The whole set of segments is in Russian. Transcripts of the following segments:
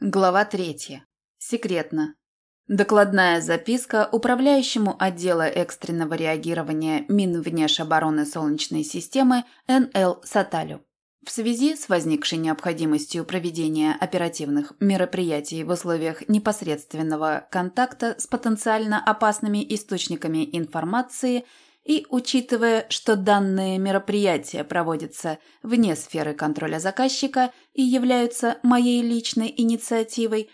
Глава третья. Секретно. Докладная записка управляющему отдела экстренного реагирования Минвнешобороны Солнечной системы НЛ Саталю. В связи с возникшей необходимостью проведения оперативных мероприятий в условиях непосредственного контакта с потенциально опасными источниками информации – и учитывая, что данные мероприятия проводятся вне сферы контроля заказчика и являются моей личной инициативой,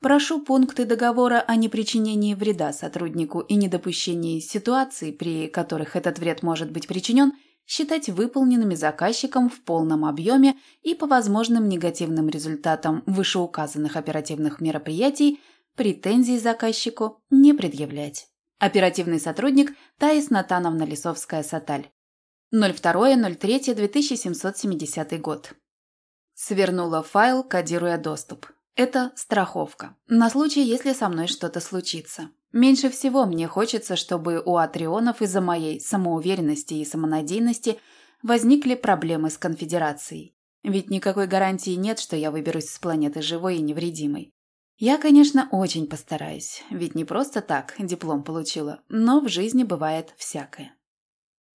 прошу пункты договора о непричинении вреда сотруднику и недопущении ситуаций, при которых этот вред может быть причинен, считать выполненными заказчиком в полном объеме и по возможным негативным результатам вышеуказанных оперативных мероприятий претензий заказчику не предъявлять. Оперативный сотрудник Таис Натановна Лисовская-Саталь. 02.03.2770 год. Свернула файл, кодируя доступ. Это страховка. На случай, если со мной что-то случится. Меньше всего мне хочется, чтобы у атрионов из-за моей самоуверенности и самонадеянности возникли проблемы с конфедерацией. Ведь никакой гарантии нет, что я выберусь с планеты живой и невредимой. Я, конечно, очень постараюсь, ведь не просто так диплом получила, но в жизни бывает всякое.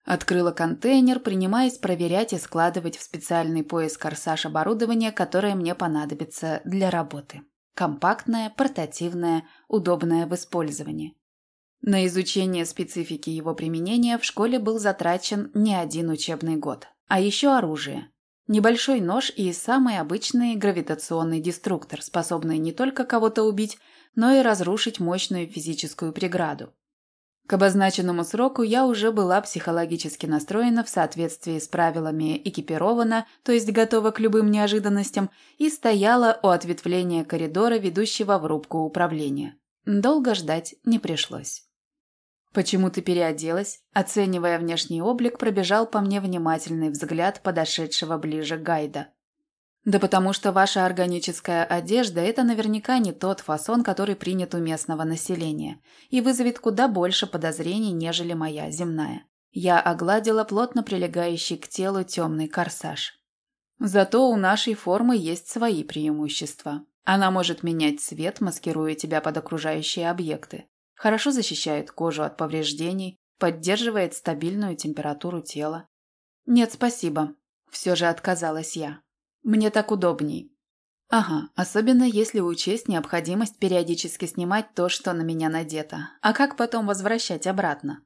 Открыла контейнер, принимаясь проверять и складывать в специальный пояс корсаж оборудование, которое мне понадобится для работы. Компактное, портативное, удобное в использовании. На изучение специфики его применения в школе был затрачен не один учебный год. А еще оружие. Небольшой нож и самый обычный гравитационный деструктор, способный не только кого-то убить, но и разрушить мощную физическую преграду. К обозначенному сроку я уже была психологически настроена в соответствии с правилами экипирована, то есть готова к любым неожиданностям, и стояла у ответвления коридора, ведущего в рубку управления. Долго ждать не пришлось. «Почему ты переоделась?» Оценивая внешний облик, пробежал по мне внимательный взгляд подошедшего ближе гайда. «Да потому что ваша органическая одежда – это наверняка не тот фасон, который принят у местного населения, и вызовет куда больше подозрений, нежели моя земная». Я огладила плотно прилегающий к телу темный корсаж. Зато у нашей формы есть свои преимущества. Она может менять цвет, маскируя тебя под окружающие объекты. Хорошо защищает кожу от повреждений, поддерживает стабильную температуру тела. Нет, спасибо. Все же отказалась я. Мне так удобней. Ага, особенно если учесть необходимость периодически снимать то, что на меня надето. А как потом возвращать обратно?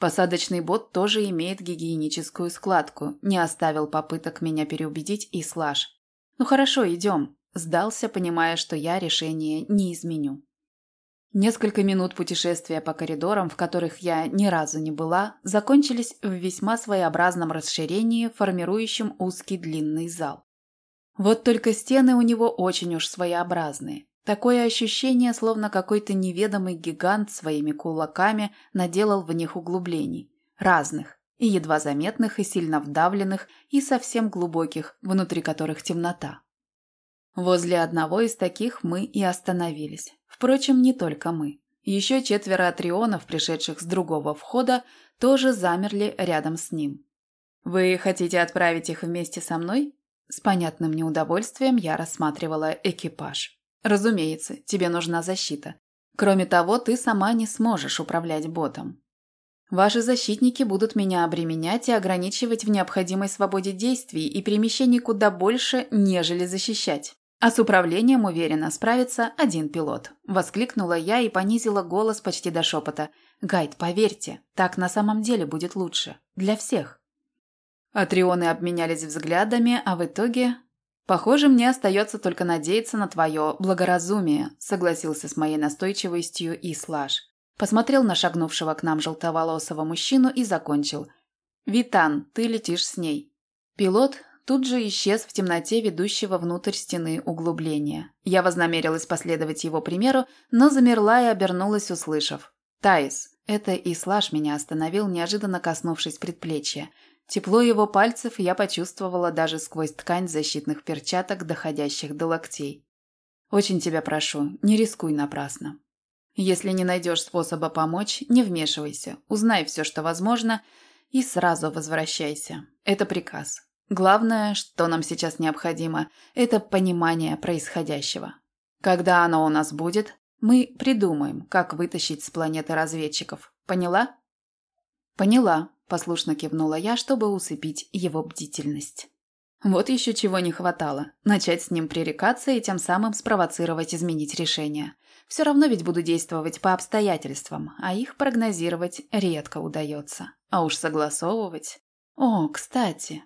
Посадочный бот тоже имеет гигиеническую складку. Не оставил попыток меня переубедить и слаж. Ну хорошо, идем. Сдался, понимая, что я решение не изменю. Несколько минут путешествия по коридорам, в которых я ни разу не была, закончились в весьма своеобразном расширении, формирующем узкий длинный зал. Вот только стены у него очень уж своеобразные. Такое ощущение, словно какой-то неведомый гигант своими кулаками наделал в них углублений. Разных, и едва заметных, и сильно вдавленных, и совсем глубоких, внутри которых темнота. Возле одного из таких мы и остановились. Впрочем, не только мы. Еще четверо атрионов, пришедших с другого входа, тоже замерли рядом с ним. «Вы хотите отправить их вместе со мной?» С понятным неудовольствием я рассматривала экипаж. «Разумеется, тебе нужна защита. Кроме того, ты сама не сможешь управлять ботом. Ваши защитники будут меня обременять и ограничивать в необходимой свободе действий и перемещений куда больше, нежели защищать. А с управлением, уверенно, справится один пилот. Воскликнула я и понизила голос почти до шепота. «Гайд, поверьте, так на самом деле будет лучше. Для всех». Атрионы обменялись взглядами, а в итоге... «Похоже, мне остается только надеяться на твое благоразумие», согласился с моей настойчивостью и слаж. Посмотрел на шагнувшего к нам желтоволосого мужчину и закончил. «Витан, ты летишь с ней». Пилот, тут же исчез в темноте ведущего внутрь стены углубления. Я вознамерилась последовать его примеру, но замерла и обернулась, услышав. «Таис». Это и Слаж меня остановил, неожиданно коснувшись предплечья. Тепло его пальцев я почувствовала даже сквозь ткань защитных перчаток, доходящих до локтей. «Очень тебя прошу, не рискуй напрасно. Если не найдешь способа помочь, не вмешивайся, узнай все, что возможно, и сразу возвращайся. Это приказ. Главное, что нам сейчас необходимо, это понимание происходящего. Когда оно у нас будет, мы придумаем, как вытащить с планеты разведчиков. Поняла? Поняла, послушно кивнула я, чтобы усыпить его бдительность. Вот еще чего не хватало. Начать с ним пререкаться и тем самым спровоцировать изменить решение. Все равно ведь буду действовать по обстоятельствам, а их прогнозировать редко удается. А уж согласовывать... О, кстати.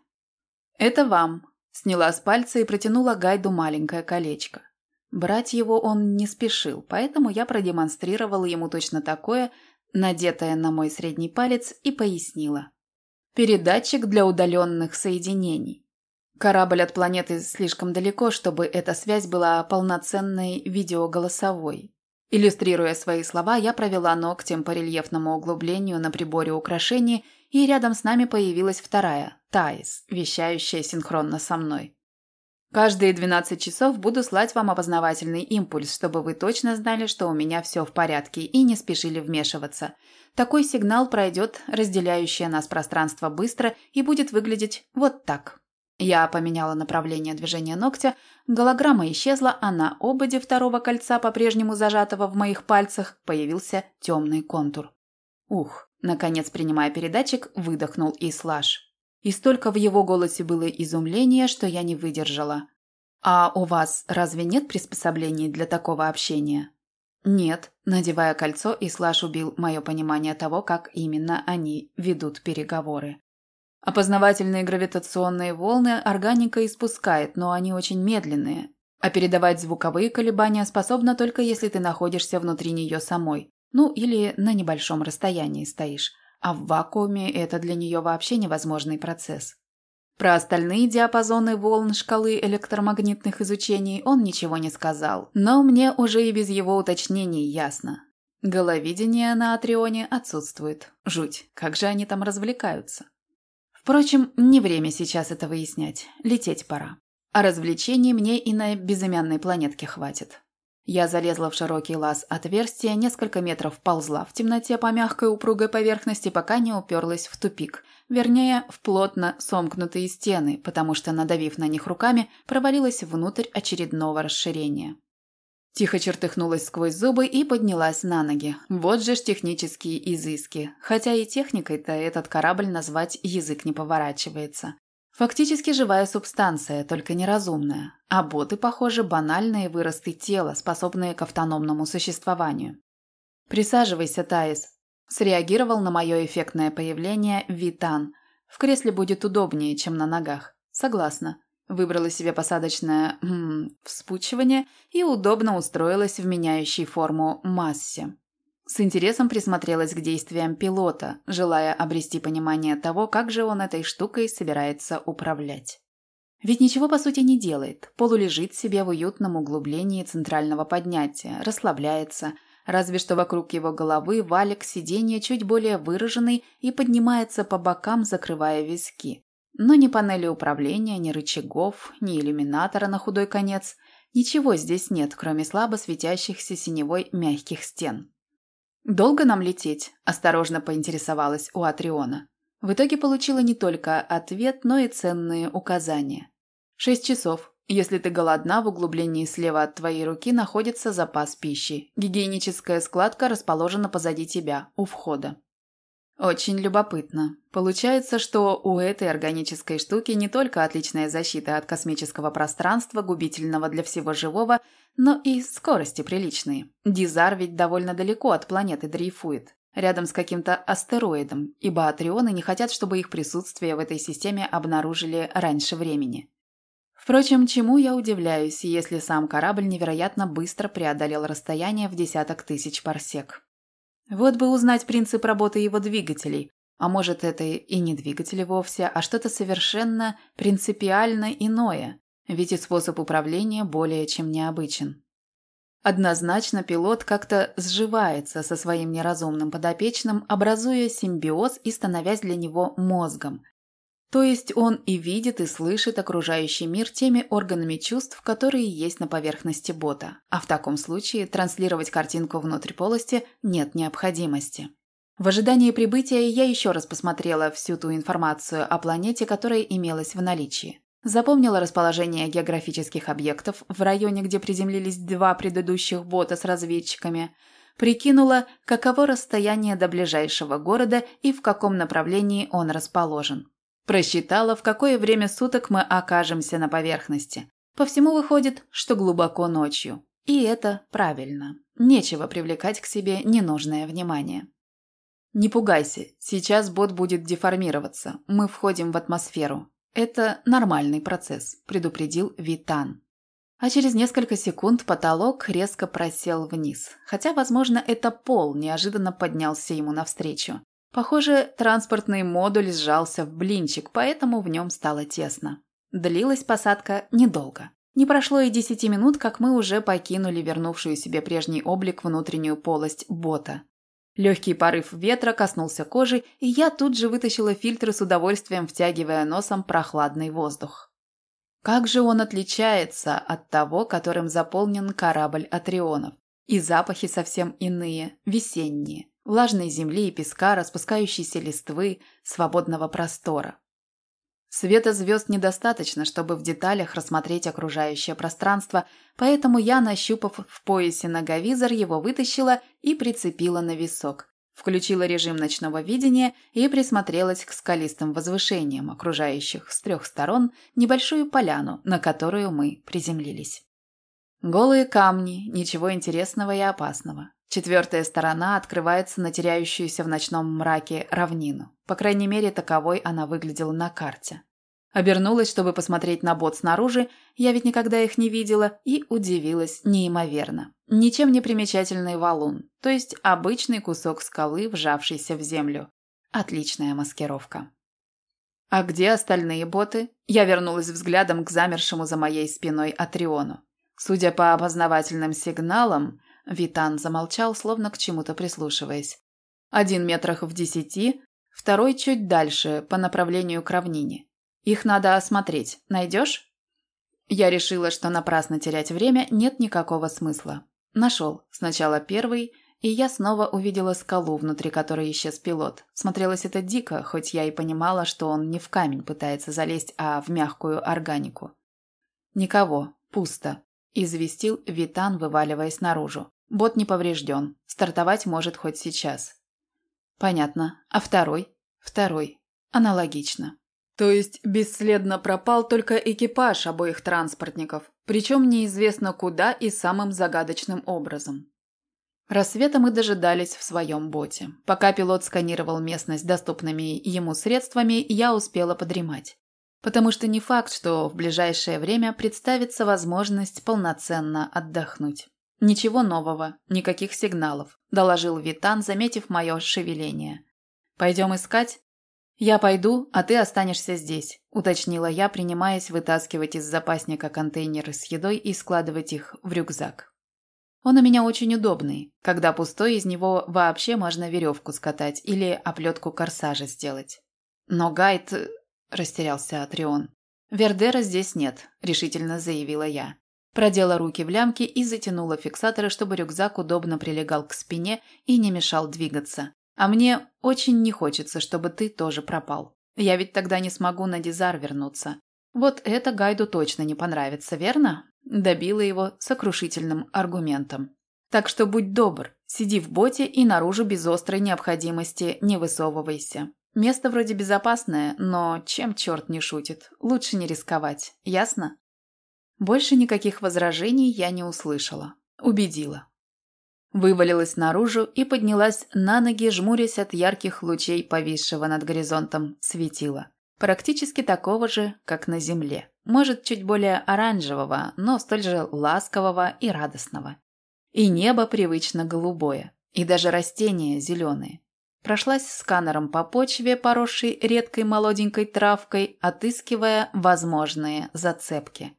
Это вам. Сняла с пальца и протянула Гайду маленькое колечко. Брать его он не спешил, поэтому я продемонстрировала ему точно такое, надетое на мой средний палец, и пояснила. Передатчик для удаленных соединений. Корабль от планеты слишком далеко, чтобы эта связь была полноценной видеоголосовой. Иллюстрируя свои слова, я провела ногтем по рельефному углублению на приборе украшений, и рядом с нами появилась вторая, Таис, вещающая синхронно со мной. Каждые 12 часов буду слать вам опознавательный импульс, чтобы вы точно знали, что у меня все в порядке и не спешили вмешиваться. Такой сигнал пройдет разделяющее нас пространство быстро и будет выглядеть вот так. Я поменяла направление движения ногтя, голограмма исчезла, а на ободе второго кольца, по-прежнему зажатого в моих пальцах, появился темный контур. Ух, наконец, принимая передатчик, выдохнул Ислаш. И столько в его голосе было изумления, что я не выдержала. «А у вас разве нет приспособлений для такого общения?» «Нет», надевая кольцо, Ислаш убил мое понимание того, как именно они ведут переговоры. Опознавательные гравитационные волны органика испускает, но они очень медленные. А передавать звуковые колебания способна только если ты находишься внутри нее самой. Ну, или на небольшом расстоянии стоишь. А в вакууме это для нее вообще невозможный процесс. Про остальные диапазоны волн шкалы электромагнитных изучений он ничего не сказал, но мне уже и без его уточнений ясно. Головидение на Атрионе отсутствует. Жуть, как же они там развлекаются. Впрочем, не время сейчас это выяснять. Лететь пора. А развлечений мне и на безымянной планетке хватит. Я залезла в широкий лаз отверстия, несколько метров ползла в темноте по мягкой упругой поверхности, пока не уперлась в тупик. Вернее, в плотно сомкнутые стены, потому что, надавив на них руками, провалилась внутрь очередного расширения. Тихо чертыхнулась сквозь зубы и поднялась на ноги. Вот же ж технические изыски. Хотя и техникой-то этот корабль назвать язык не поворачивается. Фактически живая субстанция, только неразумная. А боты, похоже, банальные выросты тела, способные к автономному существованию. «Присаживайся, Таис», – среагировал на мое эффектное появление Витан. «В кресле будет удобнее, чем на ногах». «Согласна». Выбрала себе посадочное м, вспучивание и удобно устроилась в меняющей форму массе. С интересом присмотрелась к действиям пилота, желая обрести понимание того, как же он этой штукой собирается управлять. Ведь ничего по сути не делает, полулежит себе в уютном углублении центрального поднятия, расслабляется, разве что вокруг его головы валик сиденья чуть более выраженный и поднимается по бокам, закрывая виски. Но ни панели управления, ни рычагов, ни иллюминатора на худой конец. Ничего здесь нет, кроме слабо светящихся синевой мягких стен. «Долго нам лететь?» – осторожно поинтересовалась у Атриона. В итоге получила не только ответ, но и ценные указания. «Шесть часов. Если ты голодна, в углублении слева от твоей руки находится запас пищи. Гигиеническая складка расположена позади тебя, у входа. Очень любопытно. Получается, что у этой органической штуки не только отличная защита от космического пространства, губительного для всего живого, но и скорости приличные. Дизар ведь довольно далеко от планеты дрейфует, рядом с каким-то астероидом, ибо атрионы не хотят, чтобы их присутствие в этой системе обнаружили раньше времени. Впрочем, чему я удивляюсь, если сам корабль невероятно быстро преодолел расстояние в десяток тысяч парсек. Вот бы узнать принцип работы его двигателей. А может, это и не двигатели вовсе, а что-то совершенно принципиально иное. Ведь и способ управления более чем необычен. Однозначно пилот как-то сживается со своим неразумным подопечным, образуя симбиоз и становясь для него мозгом, то есть он и видит, и слышит окружающий мир теми органами чувств, которые есть на поверхности бота, а в таком случае транслировать картинку внутрь полости нет необходимости. В ожидании прибытия я еще раз посмотрела всю ту информацию о планете, которая имелась в наличии. запомнила расположение географических объектов в районе, где приземлились два предыдущих бота с разведчиками, прикинула, каково расстояние до ближайшего города и в каком направлении он расположен. Просчитала, в какое время суток мы окажемся на поверхности. По всему выходит, что глубоко ночью. И это правильно. Нечего привлекать к себе ненужное внимание. Не пугайся, сейчас бот будет деформироваться. Мы входим в атмосферу. Это нормальный процесс, предупредил Витан. А через несколько секунд потолок резко просел вниз. Хотя, возможно, это пол неожиданно поднялся ему навстречу. Похоже, транспортный модуль сжался в блинчик, поэтому в нем стало тесно. Длилась посадка недолго. Не прошло и десяти минут, как мы уже покинули вернувшую себе прежний облик внутреннюю полость бота. Легкий порыв ветра коснулся кожи, и я тут же вытащила фильтры с удовольствием, втягивая носом прохладный воздух. Как же он отличается от того, которым заполнен корабль Атрионов. И запахи совсем иные, весенние, влажной земли и песка, распускающейся листвы, свободного простора. Света звезд недостаточно, чтобы в деталях рассмотреть окружающее пространство, поэтому я, нащупав в поясе ноговизор, его вытащила и прицепила на висок. Включила режим ночного видения и присмотрелась к скалистым возвышениям, окружающих с трех сторон небольшую поляну, на которую мы приземлились. Голые камни, ничего интересного и опасного. Четвертая сторона открывается на теряющуюся в ночном мраке равнину. По крайней мере, таковой она выглядела на карте. Обернулась, чтобы посмотреть на бот снаружи, я ведь никогда их не видела, и удивилась неимоверно. Ничем не примечательный валун, то есть обычный кусок скалы, вжавшийся в землю. Отличная маскировка. А где остальные боты? Я вернулась взглядом к замершему за моей спиной Атриону. Судя по опознавательным сигналам, Витан замолчал, словно к чему-то прислушиваясь. Один метрах в десяти, второй чуть дальше, по направлению к равнине. Их надо осмотреть. Найдешь? Я решила, что напрасно терять время нет никакого смысла. Нашел. Сначала первый, и я снова увидела скалу, внутри которой исчез пилот. Смотрелось это дико, хоть я и понимала, что он не в камень пытается залезть, а в мягкую органику. Никого. Пусто. Известил Витан, вываливаясь наружу. Бот не поврежден. Стартовать может хоть сейчас. Понятно. А второй? Второй. Аналогично. То есть бесследно пропал только экипаж обоих транспортников, причем неизвестно куда и самым загадочным образом. Рассвета мы дожидались в своем боте. Пока пилот сканировал местность доступными ему средствами, я успела подремать. Потому что не факт, что в ближайшее время представится возможность полноценно отдохнуть. «Ничего нового, никаких сигналов», – доложил Витан, заметив мое шевеление. «Пойдем искать?» «Я пойду, а ты останешься здесь», – уточнила я, принимаясь вытаскивать из запасника контейнеры с едой и складывать их в рюкзак. Он у меня очень удобный. Когда пустой, из него вообще можно веревку скатать или оплетку корсажа сделать. Но гайд... – растерялся Атрион. «Вердера здесь нет», – решительно заявила я. Продела руки в лямки и затянула фиксаторы, чтобы рюкзак удобно прилегал к спине и не мешал двигаться. А мне очень не хочется, чтобы ты тоже пропал. Я ведь тогда не смогу на Дизар вернуться. Вот это Гайду точно не понравится, верно? Добила его сокрушительным аргументом. Так что будь добр, сиди в боте и наружу без острой необходимости не высовывайся. Место вроде безопасное, но чем черт не шутит, лучше не рисковать, ясно? Больше никаких возражений я не услышала. Убедила. Вывалилась наружу и поднялась на ноги, жмурясь от ярких лучей повисшего над горизонтом светила. Практически такого же, как на земле. Может, чуть более оранжевого, но столь же ласкового и радостного. И небо привычно голубое, и даже растения зеленые. Прошлась сканером по почве, поросшей редкой молоденькой травкой, отыскивая возможные зацепки.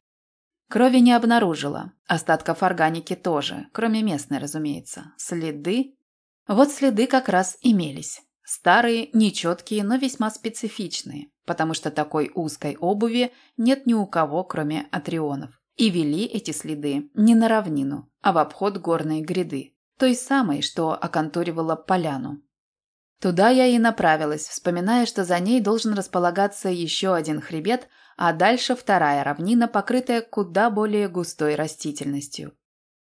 Крови не обнаружила. Остатков органики тоже, кроме местной, разумеется. Следы? Вот следы как раз имелись. Старые, нечеткие, но весьма специфичные, потому что такой узкой обуви нет ни у кого, кроме атрионов. И вели эти следы не на равнину, а в обход горной гряды, той самой, что оконтуривала поляну. Туда я и направилась, вспоминая, что за ней должен располагаться еще один хребет, а дальше вторая равнина, покрытая куда более густой растительностью.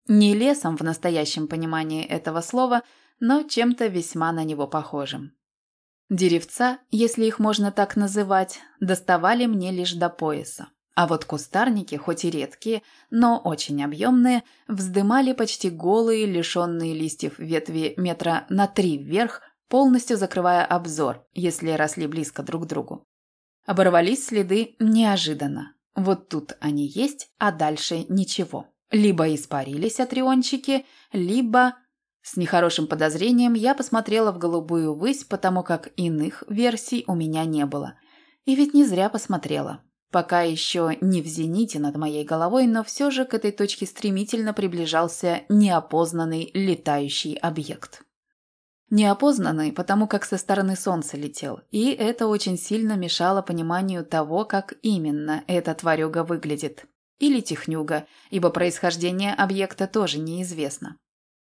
Не лесом в настоящем понимании этого слова, но чем-то весьма на него похожим. Деревца, если их можно так называть, доставали мне лишь до пояса. А вот кустарники, хоть и редкие, но очень объемные, вздымали почти голые, лишенные листьев ветви метра на три вверх, полностью закрывая обзор, если росли близко друг к другу. Оборвались следы неожиданно. Вот тут они есть, а дальше ничего. Либо испарились атриончики, либо... С нехорошим подозрением я посмотрела в голубую высь, потому как иных версий у меня не было. И ведь не зря посмотрела. Пока еще не в зените над моей головой, но все же к этой точке стремительно приближался неопознанный летающий объект. Неопознанный, потому как со стороны Солнца летел, и это очень сильно мешало пониманию того, как именно эта тварюга выглядит. Или технюга, ибо происхождение объекта тоже неизвестно.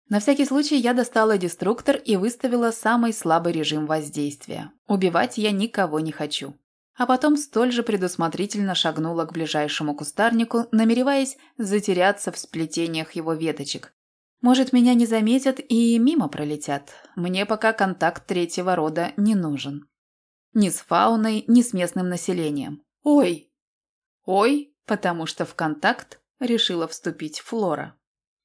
На всякий случай я достала деструктор и выставила самый слабый режим воздействия. Убивать я никого не хочу. А потом столь же предусмотрительно шагнула к ближайшему кустарнику, намереваясь затеряться в сплетениях его веточек, может, меня не заметят и мимо пролетят. Мне пока контакт третьего рода не нужен. Ни с фауной, ни с местным населением. Ой! Ой, потому что в контакт решила вступить Флора.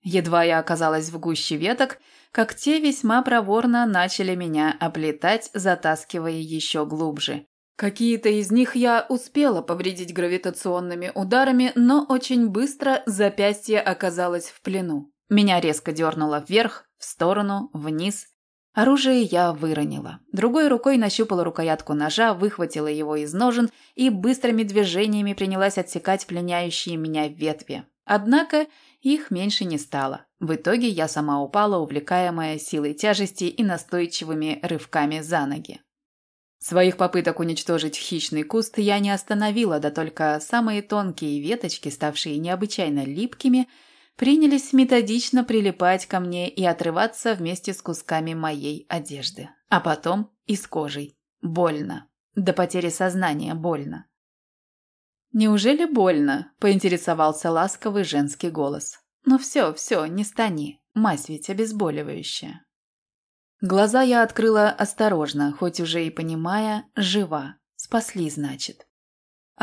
Едва я оказалась в гуще веток, как те весьма проворно начали меня оплетать, затаскивая еще глубже. Какие-то из них я успела повредить гравитационными ударами, но очень быстро запястье оказалось в плену. Меня резко дернуло вверх, в сторону, вниз. Оружие я выронила. Другой рукой нащупала рукоятку ножа, выхватила его из ножен и быстрыми движениями принялась отсекать пленяющие меня ветви. Однако их меньше не стало. В итоге я сама упала, увлекаемая силой тяжести и настойчивыми рывками за ноги. Своих попыток уничтожить хищный куст я не остановила, да только самые тонкие веточки, ставшие необычайно липкими, принялись методично прилипать ко мне и отрываться вместе с кусками моей одежды. А потом и с кожей. Больно. До потери сознания больно. «Неужели больно?» – поинтересовался ласковый женский голос. «Ну все, все, не стани. Мазь ведь обезболивающая». Глаза я открыла осторожно, хоть уже и понимая, жива. Спасли, значит.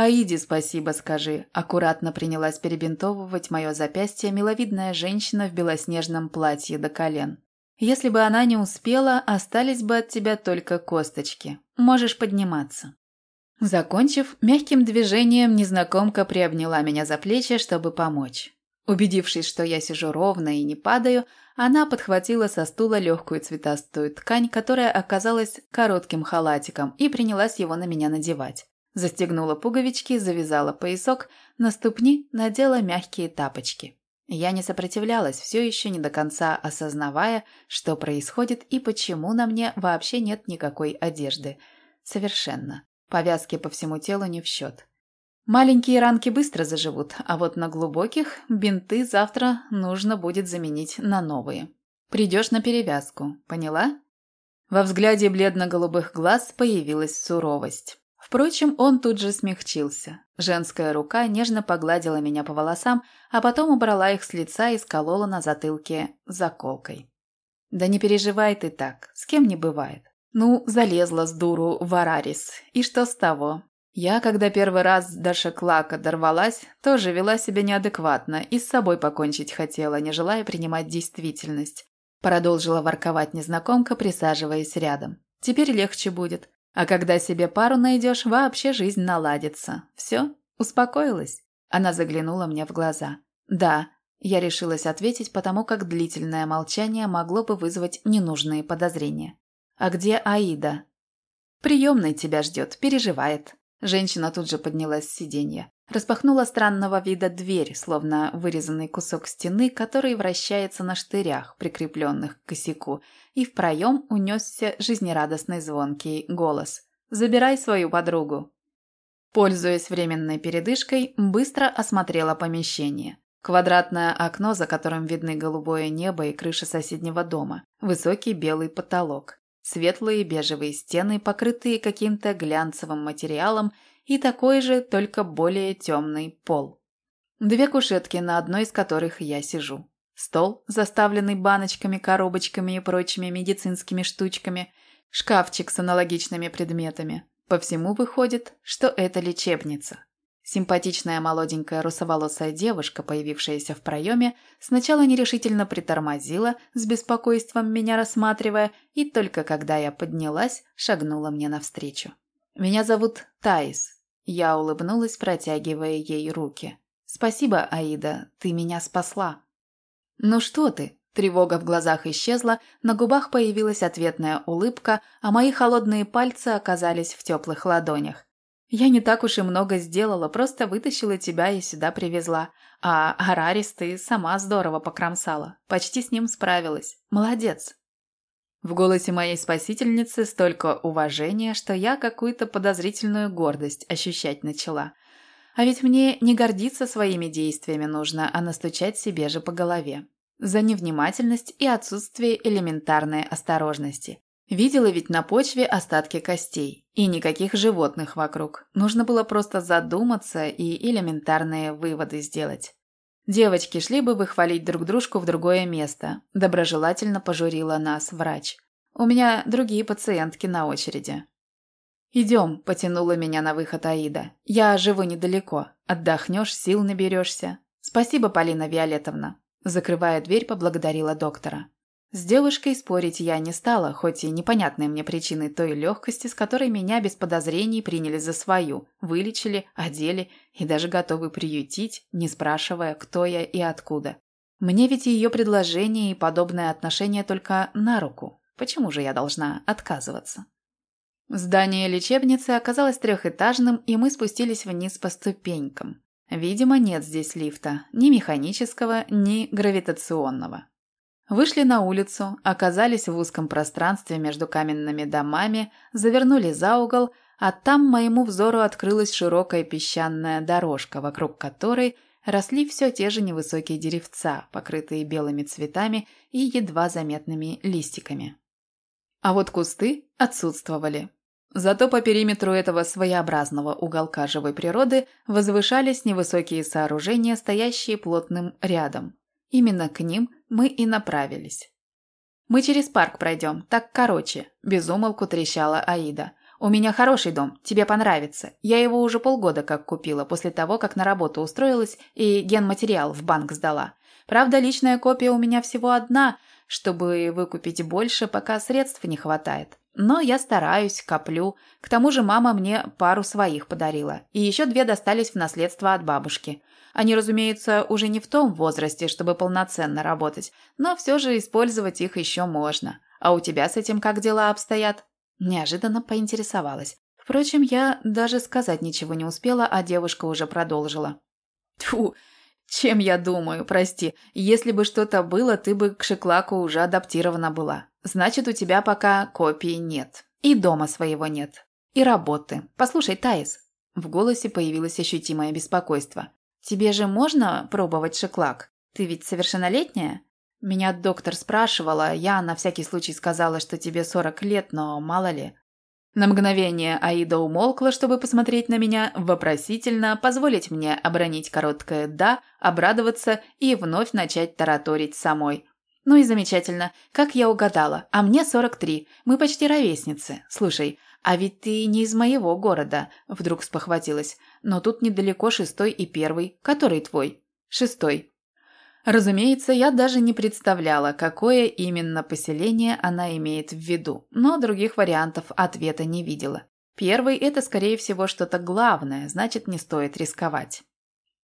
«Аиде спасибо скажи», – аккуратно принялась перебинтовывать мое запястье миловидная женщина в белоснежном платье до колен. «Если бы она не успела, остались бы от тебя только косточки. Можешь подниматься». Закончив, мягким движением незнакомка приобняла меня за плечи, чтобы помочь. Убедившись, что я сижу ровно и не падаю, она подхватила со стула легкую цветастую ткань, которая оказалась коротким халатиком, и принялась его на меня надевать. Застегнула пуговички, завязала поясок, на ступни надела мягкие тапочки. Я не сопротивлялась, все еще не до конца осознавая, что происходит и почему на мне вообще нет никакой одежды. Совершенно. Повязки по всему телу не в счет. Маленькие ранки быстро заживут, а вот на глубоких бинты завтра нужно будет заменить на новые. Придешь на перевязку, поняла? Во взгляде бледно-голубых глаз появилась суровость. Впрочем, он тут же смягчился. Женская рука нежно погладила меня по волосам, а потом убрала их с лица и сколола на затылке заколкой. «Да не переживай ты так, с кем не бывает. Ну, залезла с дуру в Арарис, и что с того? Я, когда первый раз до шеклака дорвалась, тоже вела себя неадекватно и с собой покончить хотела, не желая принимать действительность. Продолжила ворковать незнакомка, присаживаясь рядом. Теперь легче будет. А когда себе пару найдешь, вообще жизнь наладится. Все? Успокоилась?» Она заглянула мне в глаза. «Да». Я решилась ответить, потому как длительное молчание могло бы вызвать ненужные подозрения. «А где Аида?» «Приемной тебя ждет, переживает». Женщина тут же поднялась с сиденья. Распахнула странного вида дверь, словно вырезанный кусок стены, который вращается на штырях, прикрепленных к косяку, и в проем унесся жизнерадостный звонкий голос. «Забирай свою подругу». Пользуясь временной передышкой, быстро осмотрела помещение. Квадратное окно, за которым видны голубое небо и крыша соседнего дома, высокий белый потолок, светлые бежевые стены, покрытые каким-то глянцевым материалом и такой же, только более темный пол. Две кушетки, на одной из которых я сижу. Стол, заставленный баночками, коробочками и прочими медицинскими штучками. Шкафчик с аналогичными предметами. По всему выходит, что это лечебница. Симпатичная молоденькая русоволосая девушка, появившаяся в проеме, сначала нерешительно притормозила, с беспокойством меня рассматривая, и только когда я поднялась, шагнула мне навстречу. «Меня зовут Таис». Я улыбнулась, протягивая ей руки. «Спасибо, Аида, ты меня спасла». «Ну что ты?» Тревога в глазах исчезла, на губах появилась ответная улыбка, а мои холодные пальцы оказались в теплых ладонях. Я не так уж и много сделала, просто вытащила тебя и сюда привезла. А Арарис ты сама здорово покромсала. Почти с ним справилась. Молодец. В голосе моей спасительницы столько уважения, что я какую-то подозрительную гордость ощущать начала. А ведь мне не гордиться своими действиями нужно, а настучать себе же по голове. За невнимательность и отсутствие элементарной осторожности. Видела ведь на почве остатки костей. И никаких животных вокруг. Нужно было просто задуматься и элементарные выводы сделать. Девочки шли бы выхвалить друг дружку в другое место. Доброжелательно пожурила нас врач. У меня другие пациентки на очереди. «Идем», – потянула меня на выход Аида. «Я живу недалеко. Отдохнешь, сил наберешься. Спасибо, Полина Виолетовна». Закрывая дверь, поблагодарила доктора. С девушкой спорить я не стала, хоть и непонятные мне причины той легкости, с которой меня без подозрений приняли за свою, вылечили, одели и даже готовы приютить, не спрашивая, кто я и откуда. Мне ведь ее предложение и подобное отношение только на руку. Почему же я должна отказываться? Здание лечебницы оказалось трехэтажным, и мы спустились вниз по ступенькам. Видимо, нет здесь лифта, ни механического, ни гравитационного. Вышли на улицу, оказались в узком пространстве между каменными домами, завернули за угол, а там моему взору открылась широкая песчаная дорожка, вокруг которой росли все те же невысокие деревца, покрытые белыми цветами и едва заметными листиками. А вот кусты отсутствовали. Зато по периметру этого своеобразного уголка живой природы возвышались невысокие сооружения, стоящие плотным рядом. Именно к ним мы и направились. «Мы через парк пройдем, так короче», – безумолку трещала Аида. «У меня хороший дом, тебе понравится. Я его уже полгода как купила, после того, как на работу устроилась и генматериал в банк сдала. Правда, личная копия у меня всего одна, чтобы выкупить больше, пока средств не хватает. Но я стараюсь, коплю. К тому же мама мне пару своих подарила. И еще две достались в наследство от бабушки. Они, разумеется, уже не в том возрасте, чтобы полноценно работать, но все же использовать их еще можно. А у тебя с этим как дела обстоят?» Неожиданно поинтересовалась. Впрочем, я даже сказать ничего не успела, а девушка уже продолжила. «Тьфу, чем я думаю, прости. Если бы что-то было, ты бы к Шиклаку уже адаптирована была. Значит, у тебя пока копии нет. И дома своего нет. И работы. Послушай, Таис». В голосе появилось ощутимое беспокойство. «Тебе же можно пробовать шиклак? Ты ведь совершеннолетняя?» Меня доктор спрашивала, я на всякий случай сказала, что тебе 40 лет, но мало ли. На мгновение Аида умолкла, чтобы посмотреть на меня вопросительно, позволить мне обронить короткое «да», обрадоваться и вновь начать тараторить самой. «Ну и замечательно. Как я угадала. А мне 43. Мы почти ровесницы. Слушай, а ведь ты не из моего города», – вдруг спохватилась. «Но тут недалеко шестой и первый. Который твой?» «Шестой». Разумеется, я даже не представляла, какое именно поселение она имеет в виду, но других вариантов ответа не видела. Первый – это, скорее всего, что-то главное, значит, не стоит рисковать.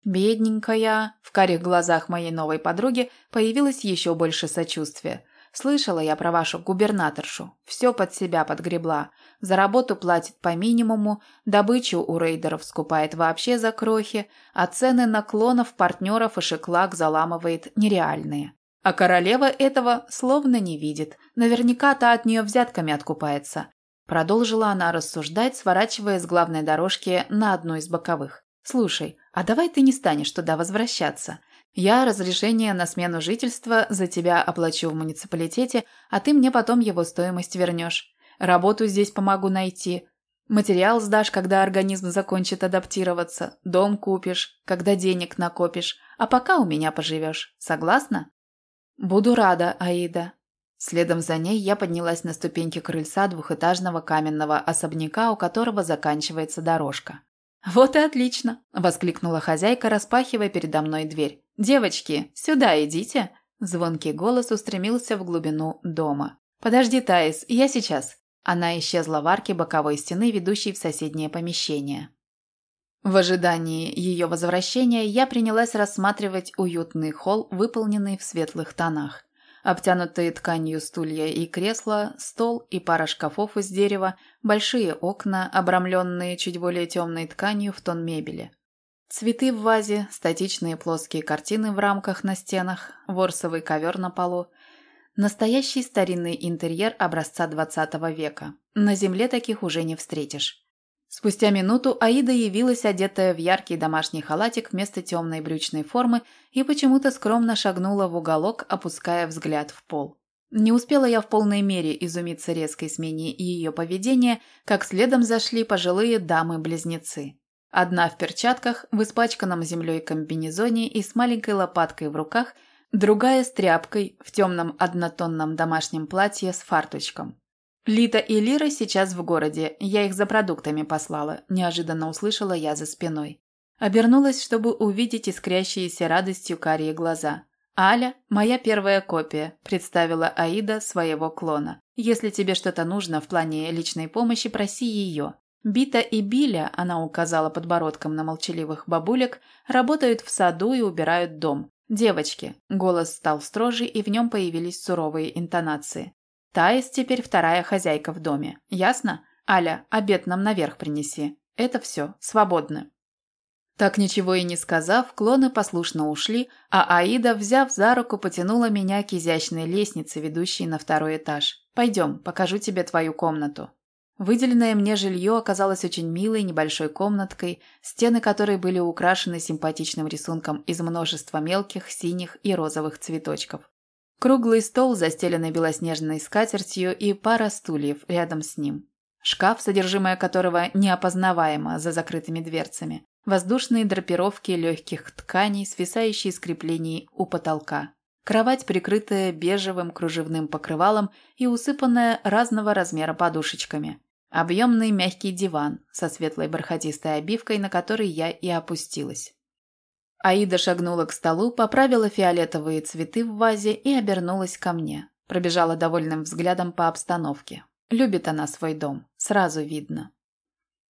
«Бедненькая!» – в карих глазах моей новой подруги появилось еще больше сочувствия. Слышала я про вашу губернаторшу. Все под себя подгребла. За работу платит по минимуму, добычу у рейдеров скупает вообще за крохи, а цены наклонов партнеров и шиклак заламывает нереальные. А королева этого словно не видит. Наверняка та от нее взятками откупается. Продолжила она рассуждать, сворачивая с главной дорожки на одну из боковых. «Слушай, а давай ты не станешь туда возвращаться. Я разрешение на смену жительства за тебя оплачу в муниципалитете, а ты мне потом его стоимость вернешь. Работу здесь помогу найти. Материал сдашь, когда организм закончит адаптироваться, дом купишь, когда денег накопишь, а пока у меня поживешь. Согласна? Буду рада, Аида. Следом за ней я поднялась на ступеньки крыльца двухэтажного каменного особняка, у которого заканчивается дорожка. «Вот и отлично!» – воскликнула хозяйка, распахивая передо мной дверь. «Девочки, сюда идите!» Звонкий голос устремился в глубину дома. «Подожди, Таис, я сейчас!» Она исчезла в арке боковой стены, ведущей в соседнее помещение. В ожидании ее возвращения я принялась рассматривать уютный холл, выполненный в светлых тонах. Обтянутые тканью стулья и кресла, стол и пара шкафов из дерева, большие окна, обрамленные чуть более темной тканью в тон мебели. Цветы в вазе, статичные плоские картины в рамках на стенах, ворсовый ковер на полу. Настоящий старинный интерьер образца 20 века. На земле таких уже не встретишь. Спустя минуту Аида явилась одетая в яркий домашний халатик вместо темной брючной формы и почему-то скромно шагнула в уголок, опуская взгляд в пол. Не успела я в полной мере изумиться резкой смене ее поведения, как следом зашли пожилые дамы-близнецы. Одна в перчатках, в испачканном землей комбинезоне и с маленькой лопаткой в руках, другая с тряпкой, в темном однотонном домашнем платье с фарточком. «Лита и Лира сейчас в городе, я их за продуктами послала», – неожиданно услышала я за спиной. Обернулась, чтобы увидеть искрящиеся радостью карие глаза. «Аля – моя первая копия», – представила Аида своего клона. «Если тебе что-то нужно в плане личной помощи, проси ее». Бита и Биля, она указала подбородком на молчаливых бабулек, работают в саду и убирают дом. «Девочки», – голос стал строже, и в нем появились суровые интонации. Таис теперь вторая хозяйка в доме. Ясно? Аля, обед нам наверх принеси. Это все. Свободны. Так ничего и не сказав, клоны послушно ушли, а Аида, взяв за руку, потянула меня к изящной лестнице, ведущей на второй этаж. «Пойдем, покажу тебе твою комнату». Выделенное мне жилье оказалось очень милой небольшой комнаткой, стены которой были украшены симпатичным рисунком из множества мелких синих и розовых цветочков. Круглый стол, застеленный белоснежной скатертью, и пара стульев рядом с ним. Шкаф, содержимое которого неопознаваемо за закрытыми дверцами. Воздушные драпировки легких тканей, свисающие с креплений у потолка. Кровать, прикрытая бежевым кружевным покрывалом и усыпанная разного размера подушечками. Объемный мягкий диван со светлой бархатистой обивкой, на который я и опустилась. Аида шагнула к столу, поправила фиолетовые цветы в вазе и обернулась ко мне. Пробежала довольным взглядом по обстановке. Любит она свой дом, сразу видно.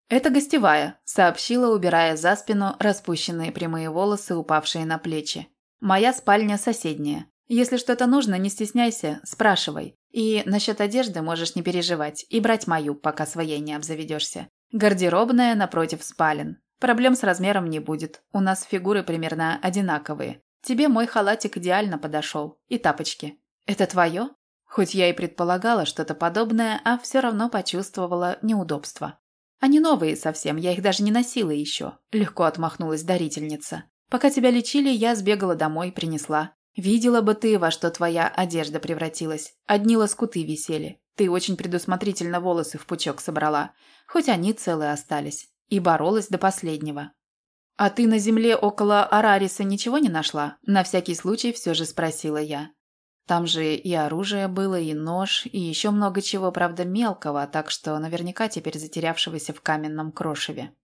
«Это гостевая», – сообщила, убирая за спину распущенные прямые волосы, упавшие на плечи. «Моя спальня соседняя. Если что-то нужно, не стесняйся, спрашивай. И насчет одежды можешь не переживать и брать мою, пока своей не обзаведешься. Гардеробная напротив спален. Проблем с размером не будет. У нас фигуры примерно одинаковые. Тебе мой халатик идеально подошел. И тапочки. Это твое? Хоть я и предполагала что-то подобное, а все равно почувствовала неудобство. Они новые совсем, я их даже не носила еще. Легко отмахнулась дарительница. Пока тебя лечили, я сбегала домой и принесла. Видела бы ты, во что твоя одежда превратилась. Одни лоскуты висели. Ты очень предусмотрительно волосы в пучок собрала. Хоть они целые остались и боролась до последнего. «А ты на земле около Арариса ничего не нашла?» На всякий случай все же спросила я. Там же и оружие было, и нож, и еще много чего, правда, мелкого, так что наверняка теперь затерявшегося в каменном крошеве.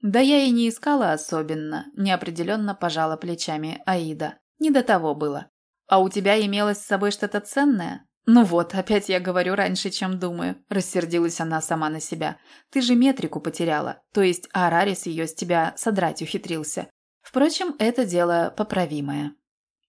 Да я и не искала особенно, неопределенно пожала плечами Аида. Не до того было. А у тебя имелось с собой что-то ценное? «Ну вот, опять я говорю раньше, чем думаю», – рассердилась она сама на себя. «Ты же метрику потеряла, то есть Арарис ее с тебя содрать ухитрился. Впрочем, это дело поправимое».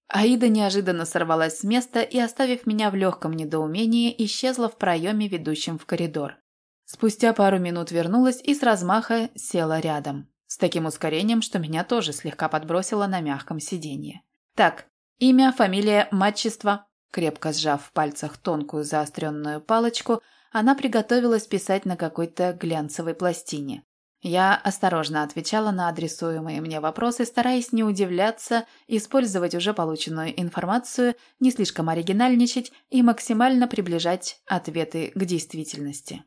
Аида неожиданно сорвалась с места и, оставив меня в легком недоумении, исчезла в проеме, ведущем в коридор. Спустя пару минут вернулась и с размаха села рядом. С таким ускорением, что меня тоже слегка подбросило на мягком сиденье. «Так, имя, фамилия, матчество, Крепко сжав в пальцах тонкую заостренную палочку, она приготовилась писать на какой-то глянцевой пластине. Я осторожно отвечала на адресуемые мне вопросы, стараясь не удивляться, использовать уже полученную информацию, не слишком оригинальничать и максимально приближать ответы к действительности.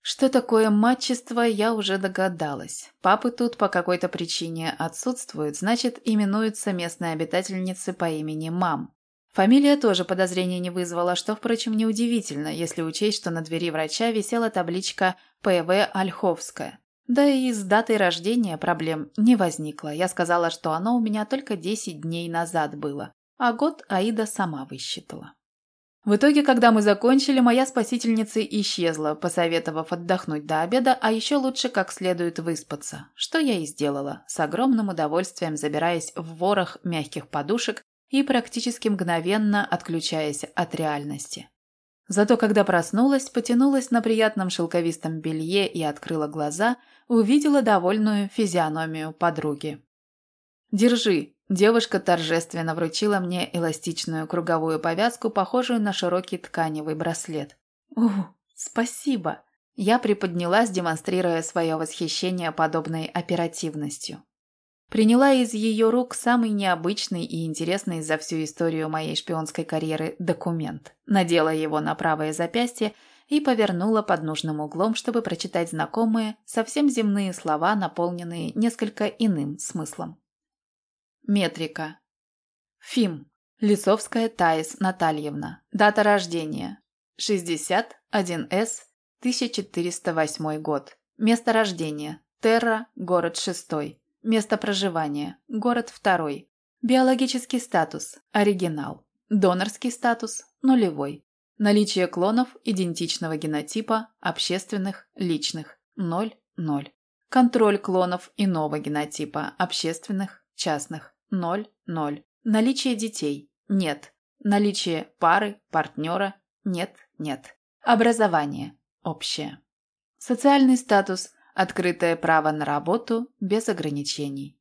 Что такое матчество, я уже догадалась. Папы тут по какой-то причине отсутствуют, значит, именуются местные обитательницы по имени Мам. Фамилия тоже подозрений не вызвала, что, впрочем, неудивительно, если учесть, что на двери врача висела табличка «ПВ Ольховская». Да и с датой рождения проблем не возникло. Я сказала, что оно у меня только 10 дней назад было, а год Аида сама высчитала. В итоге, когда мы закончили, моя спасительница исчезла, посоветовав отдохнуть до обеда, а еще лучше как следует выспаться, что я и сделала, с огромным удовольствием забираясь в ворох мягких подушек и практически мгновенно отключаясь от реальности. Зато когда проснулась, потянулась на приятном шелковистом белье и открыла глаза, увидела довольную физиономию подруги. «Держи», Девушка торжественно вручила мне эластичную круговую повязку, похожую на широкий тканевый браслет. «Ух, спасибо!» Я приподнялась, демонстрируя свое восхищение подобной оперативностью. Приняла из ее рук самый необычный и интересный за всю историю моей шпионской карьеры документ, надела его на правое запястье и повернула под нужным углом, чтобы прочитать знакомые, совсем земные слова, наполненные несколько иным смыслом. Метрика. ФИМ. Лисовская Таис Натальевна. Дата рождения. 61С 1408 год. Место рождения. Терра, город 6. Место проживания. Город 2. Биологический статус. Оригинал. Донорский статус. Нулевой. Наличие клонов идентичного генотипа, общественных, личных. 0, 0. Контроль клонов иного генотипа, общественных, частных. Ноль, ноль. Наличие детей? Нет. Наличие пары, партнера? Нет, нет. Образование? Общее. Социальный статус? Открытое право на работу без ограничений.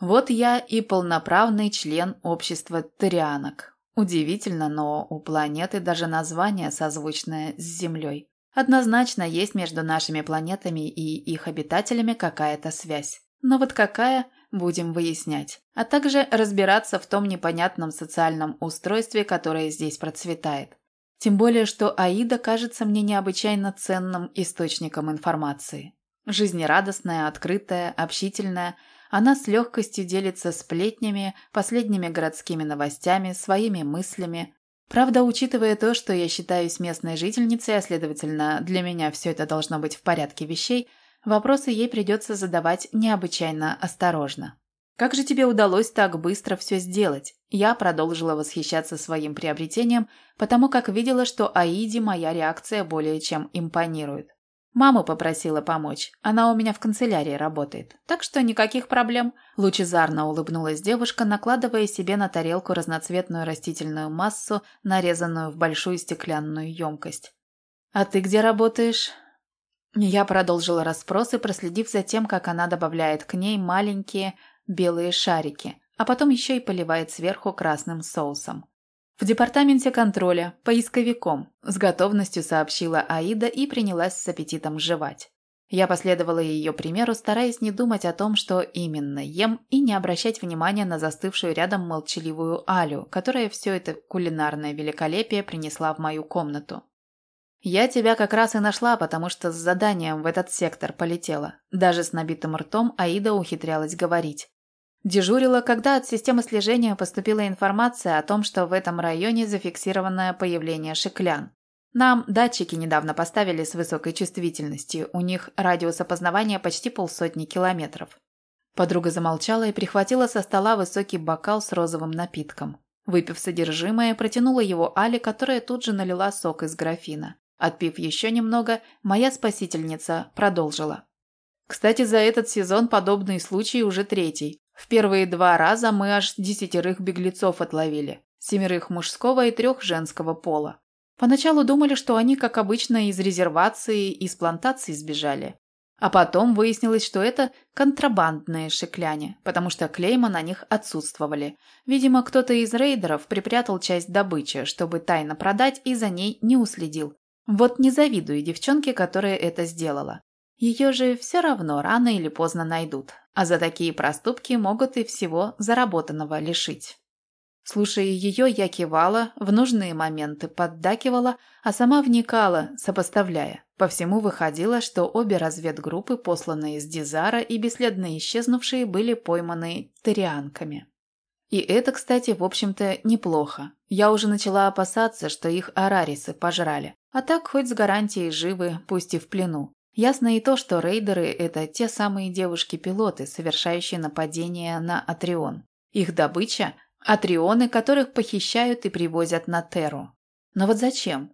Вот я и полноправный член общества Торианок. Удивительно, но у планеты даже название созвучное с Землей. Однозначно есть между нашими планетами и их обитателями какая-то связь. Но вот какая, будем выяснять, а также разбираться в том непонятном социальном устройстве, которое здесь процветает. Тем более, что Аида кажется мне необычайно ценным источником информации. Жизнерадостная, открытая, общительная, она с легкостью делится сплетнями, последними городскими новостями, своими мыслями. Правда, учитывая то, что я считаюсь местной жительницей, а следовательно, для меня все это должно быть в порядке вещей – Вопросы ей придется задавать необычайно осторожно. «Как же тебе удалось так быстро все сделать?» Я продолжила восхищаться своим приобретением, потому как видела, что Аиде моя реакция более чем импонирует. Мама попросила помочь, она у меня в канцелярии работает, так что никаких проблем. Лучезарно улыбнулась девушка, накладывая себе на тарелку разноцветную растительную массу, нарезанную в большую стеклянную емкость. «А ты где работаешь?» Я продолжила расспросы, проследив за тем, как она добавляет к ней маленькие белые шарики, а потом еще и поливает сверху красным соусом. В департаменте контроля, поисковиком, с готовностью сообщила Аида и принялась с аппетитом жевать. Я последовала ее примеру, стараясь не думать о том, что именно ем, и не обращать внимания на застывшую рядом молчаливую Алю, которая все это кулинарное великолепие принесла в мою комнату. «Я тебя как раз и нашла, потому что с заданием в этот сектор полетела». Даже с набитым ртом Аида ухитрялась говорить. Дежурила, когда от системы слежения поступила информация о том, что в этом районе зафиксировано появление шиклян. Нам датчики недавно поставили с высокой чувствительностью, у них радиус опознавания почти полсотни километров. Подруга замолчала и прихватила со стола высокий бокал с розовым напитком. Выпив содержимое, протянула его Али, которая тут же налила сок из графина. Отпив еще немного, моя спасительница продолжила. Кстати, за этот сезон подобный случай уже третий. В первые два раза мы аж десятерых беглецов отловили. Семерых мужского и трех женского пола. Поначалу думали, что они, как обычно, из резервации, из плантации сбежали. А потом выяснилось, что это контрабандные шикляне, потому что клейма на них отсутствовали. Видимо, кто-то из рейдеров припрятал часть добычи, чтобы тайно продать и за ней не уследил. Вот не завидую девчонке, которая это сделала. Ее же все равно рано или поздно найдут, а за такие проступки могут и всего заработанного лишить. Слушая ее, я кивала, в нужные моменты поддакивала, а сама вникала, сопоставляя. По всему выходило, что обе разведгруппы, посланные из Дизара и бесследно исчезнувшие, были пойманы тарианками. И это, кстати, в общем-то, неплохо. Я уже начала опасаться, что их арарисы пожрали. А так хоть с гарантией живы, пусть и в плену. Ясно и то, что рейдеры – это те самые девушки-пилоты, совершающие нападение на Атрион. Их добыча Атрионы, которых похищают и привозят на Терру. Но вот зачем?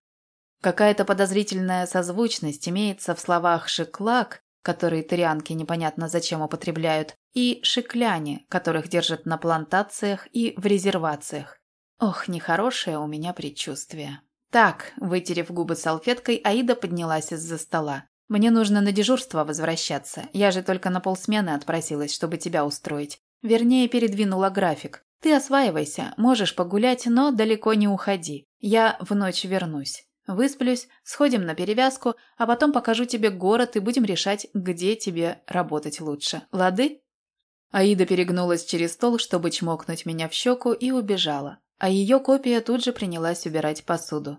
Какая-то подозрительная созвучность имеется в словах «шиклак», которые тырианки непонятно зачем употребляют, и «шикляне», которых держат на плантациях и в резервациях. Ох, нехорошее у меня предчувствие. Так, вытерев губы салфеткой, Аида поднялась из-за стола. «Мне нужно на дежурство возвращаться. Я же только на полсмены отпросилась, чтобы тебя устроить. Вернее, передвинула график. Ты осваивайся, можешь погулять, но далеко не уходи. Я в ночь вернусь. Высплюсь, сходим на перевязку, а потом покажу тебе город и будем решать, где тебе работать лучше. Лады?» Аида перегнулась через стол, чтобы чмокнуть меня в щеку, и убежала. А ее копия тут же принялась убирать посуду.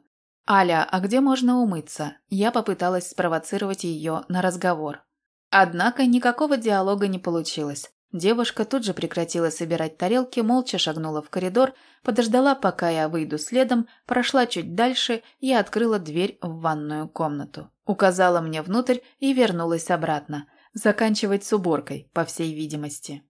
«Аля, а где можно умыться?» Я попыталась спровоцировать ее на разговор. Однако никакого диалога не получилось. Девушка тут же прекратила собирать тарелки, молча шагнула в коридор, подождала, пока я выйду следом, прошла чуть дальше и открыла дверь в ванную комнату. Указала мне внутрь и вернулась обратно. Заканчивать с уборкой, по всей видимости.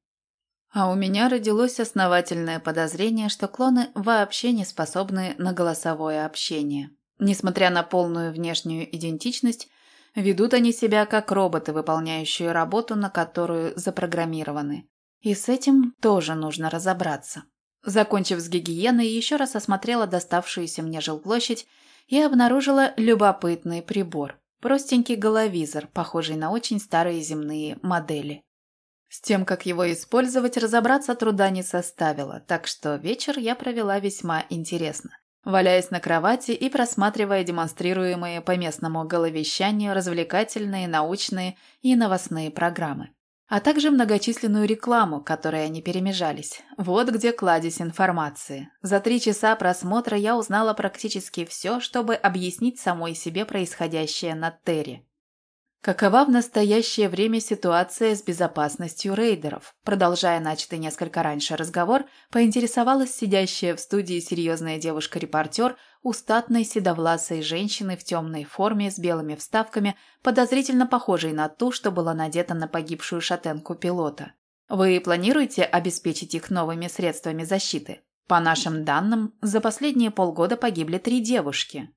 А у меня родилось основательное подозрение, что клоны вообще не способны на голосовое общение. Несмотря на полную внешнюю идентичность, Ведут они себя как роботы, выполняющие работу, на которую запрограммированы. И с этим тоже нужно разобраться. Закончив с гигиеной, еще раз осмотрела доставшуюся мне жилплощадь и обнаружила любопытный прибор. Простенький головизор, похожий на очень старые земные модели. С тем, как его использовать, разобраться труда не составило, так что вечер я провела весьма интересно валяясь на кровати и просматривая демонстрируемые по местному головещанию развлекательные, научные и новостные программы. А также многочисленную рекламу, которой они перемежались. Вот где кладезь информации. За три часа просмотра я узнала практически все, чтобы объяснить самой себе происходящее на Терре. Какова в настоящее время ситуация с безопасностью рейдеров? Продолжая начатый несколько раньше разговор, поинтересовалась сидящая в студии серьезная девушка-репортер у статной седовласой женщины в темной форме с белыми вставками, подозрительно похожей на ту, что была надета на погибшую шатенку пилота. Вы планируете обеспечить их новыми средствами защиты? По нашим данным, за последние полгода погибли три девушки.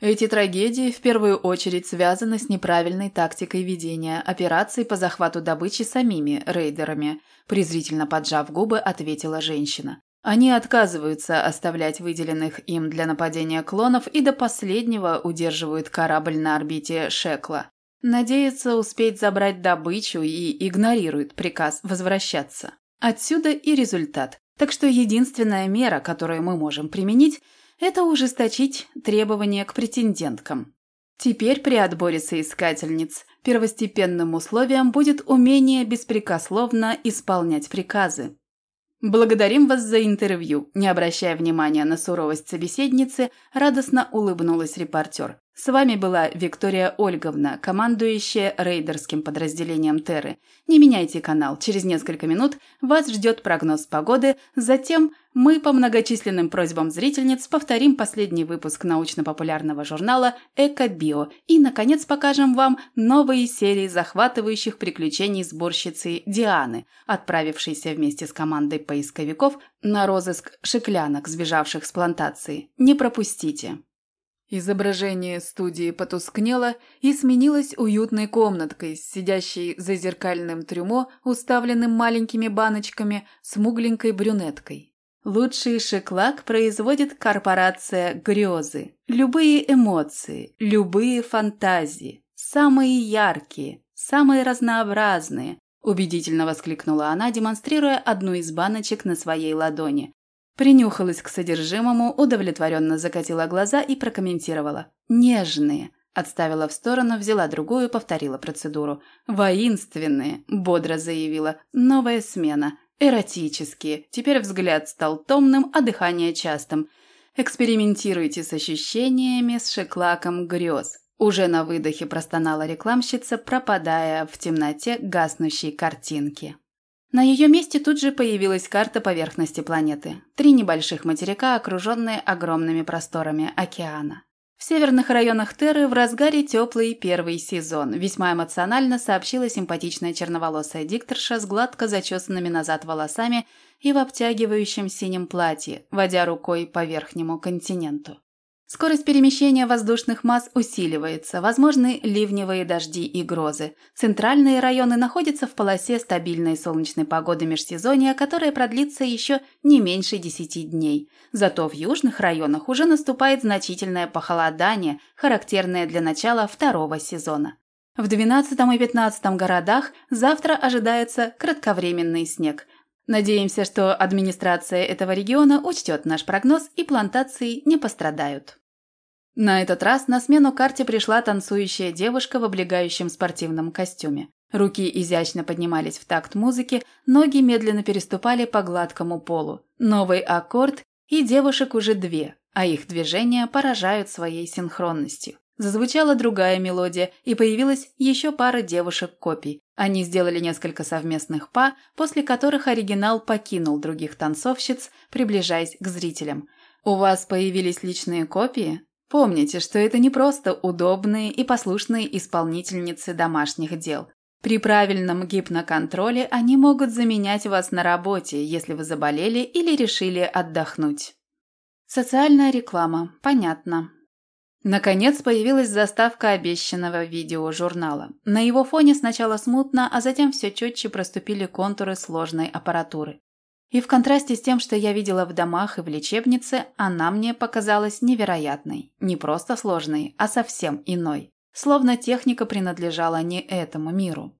Эти трагедии в первую очередь связаны с неправильной тактикой ведения операций по захвату добычи самими рейдерами, презрительно поджав губы, ответила женщина. Они отказываются оставлять выделенных им для нападения клонов и до последнего удерживают корабль на орбите Шекла. Надеются успеть забрать добычу и игнорируют приказ возвращаться. Отсюда и результат. Так что единственная мера, которую мы можем применить – это ужесточить требования к претенденткам. Теперь при отборе соискательниц первостепенным условием будет умение беспрекословно исполнять приказы. «Благодарим вас за интервью», – не обращая внимания на суровость собеседницы, радостно улыбнулась репортер. С вами была Виктория Ольговна, командующая рейдерским подразделением Терры. Не меняйте канал, через несколько минут вас ждет прогноз погоды, затем мы по многочисленным просьбам зрительниц повторим последний выпуск научно-популярного журнала «Эко-Био» и, наконец, покажем вам новые серии захватывающих приключений сборщицы Дианы, отправившейся вместе с командой поисковиков на розыск шиклянок, сбежавших с плантации. Не пропустите! Изображение студии потускнело и сменилось уютной комнаткой, сидящей за зеркальным трюмо, уставленным маленькими баночками, смугленькой брюнеткой. Лучший шеклак производит корпорация «Грезы». Любые эмоции, любые фантазии, самые яркие, самые разнообразные, убедительно воскликнула она, демонстрируя одну из баночек на своей ладони. Принюхалась к содержимому, удовлетворенно закатила глаза и прокомментировала. «Нежные». Отставила в сторону, взяла другую, повторила процедуру. «Воинственные», – бодро заявила. «Новая смена. Эротические. Теперь взгляд стал томным, а дыхание частым. Экспериментируйте с ощущениями, с шеклаком грез. Уже на выдохе простонала рекламщица, пропадая в темноте гаснущей картинки. На ее месте тут же появилась карта поверхности планеты. Три небольших материка, окруженные огромными просторами океана. В северных районах Терры в разгаре теплый первый сезон. Весьма эмоционально сообщила симпатичная черноволосая дикторша с гладко зачесанными назад волосами и в обтягивающем синем платье, водя рукой по верхнему континенту. Скорость перемещения воздушных масс усиливается, возможны ливневые дожди и грозы. Центральные районы находятся в полосе стабильной солнечной погоды межсезонья, которая продлится еще не меньше 10 дней. Зато в южных районах уже наступает значительное похолодание, характерное для начала второго сезона. В 12 и 15 городах завтра ожидается кратковременный снег. Надеемся, что администрация этого региона учтет наш прогноз и плантации не пострадают. На этот раз на смену карте пришла танцующая девушка в облегающем спортивном костюме. Руки изящно поднимались в такт музыки, ноги медленно переступали по гладкому полу. Новый аккорд, и девушек уже две, а их движения поражают своей синхронностью. Зазвучала другая мелодия, и появилась еще пара девушек-копий. Они сделали несколько совместных па, после которых оригинал покинул других танцовщиц, приближаясь к зрителям. «У вас появились личные копии?» Помните, что это не просто удобные и послушные исполнительницы домашних дел. При правильном гипноконтроле они могут заменять вас на работе, если вы заболели или решили отдохнуть. Социальная реклама. Понятно. Наконец появилась заставка обещанного видеожурнала. На его фоне сначала смутно, а затем все четче проступили контуры сложной аппаратуры. И в контрасте с тем, что я видела в домах и в лечебнице, она мне показалась невероятной. Не просто сложной, а совсем иной. Словно техника принадлежала не этому миру.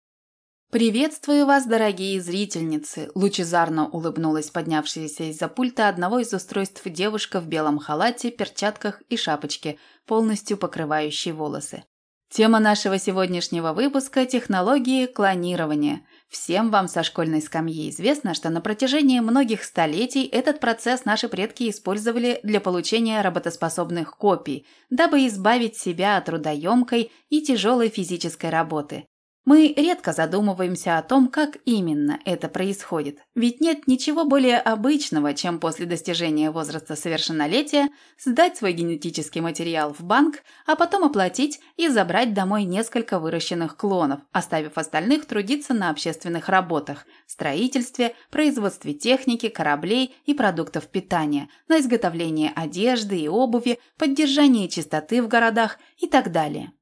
«Приветствую вас, дорогие зрительницы!» – лучезарно улыбнулась поднявшаяся из-за пульта одного из устройств девушка в белом халате, перчатках и шапочке, полностью покрывающей волосы. Тема нашего сегодняшнего выпуска – технологии клонирования. Всем вам со школьной скамьи известно, что на протяжении многих столетий этот процесс наши предки использовали для получения работоспособных копий, дабы избавить себя от трудоемкой и тяжелой физической работы. Мы редко задумываемся о том, как именно это происходит, ведь нет ничего более обычного, чем после достижения возраста совершеннолетия сдать свой генетический материал в банк, а потом оплатить и забрать домой несколько выращенных клонов, оставив остальных трудиться на общественных работах, строительстве, производстве техники, кораблей и продуктов питания, на изготовление одежды и обуви, поддержании чистоты в городах и так далее.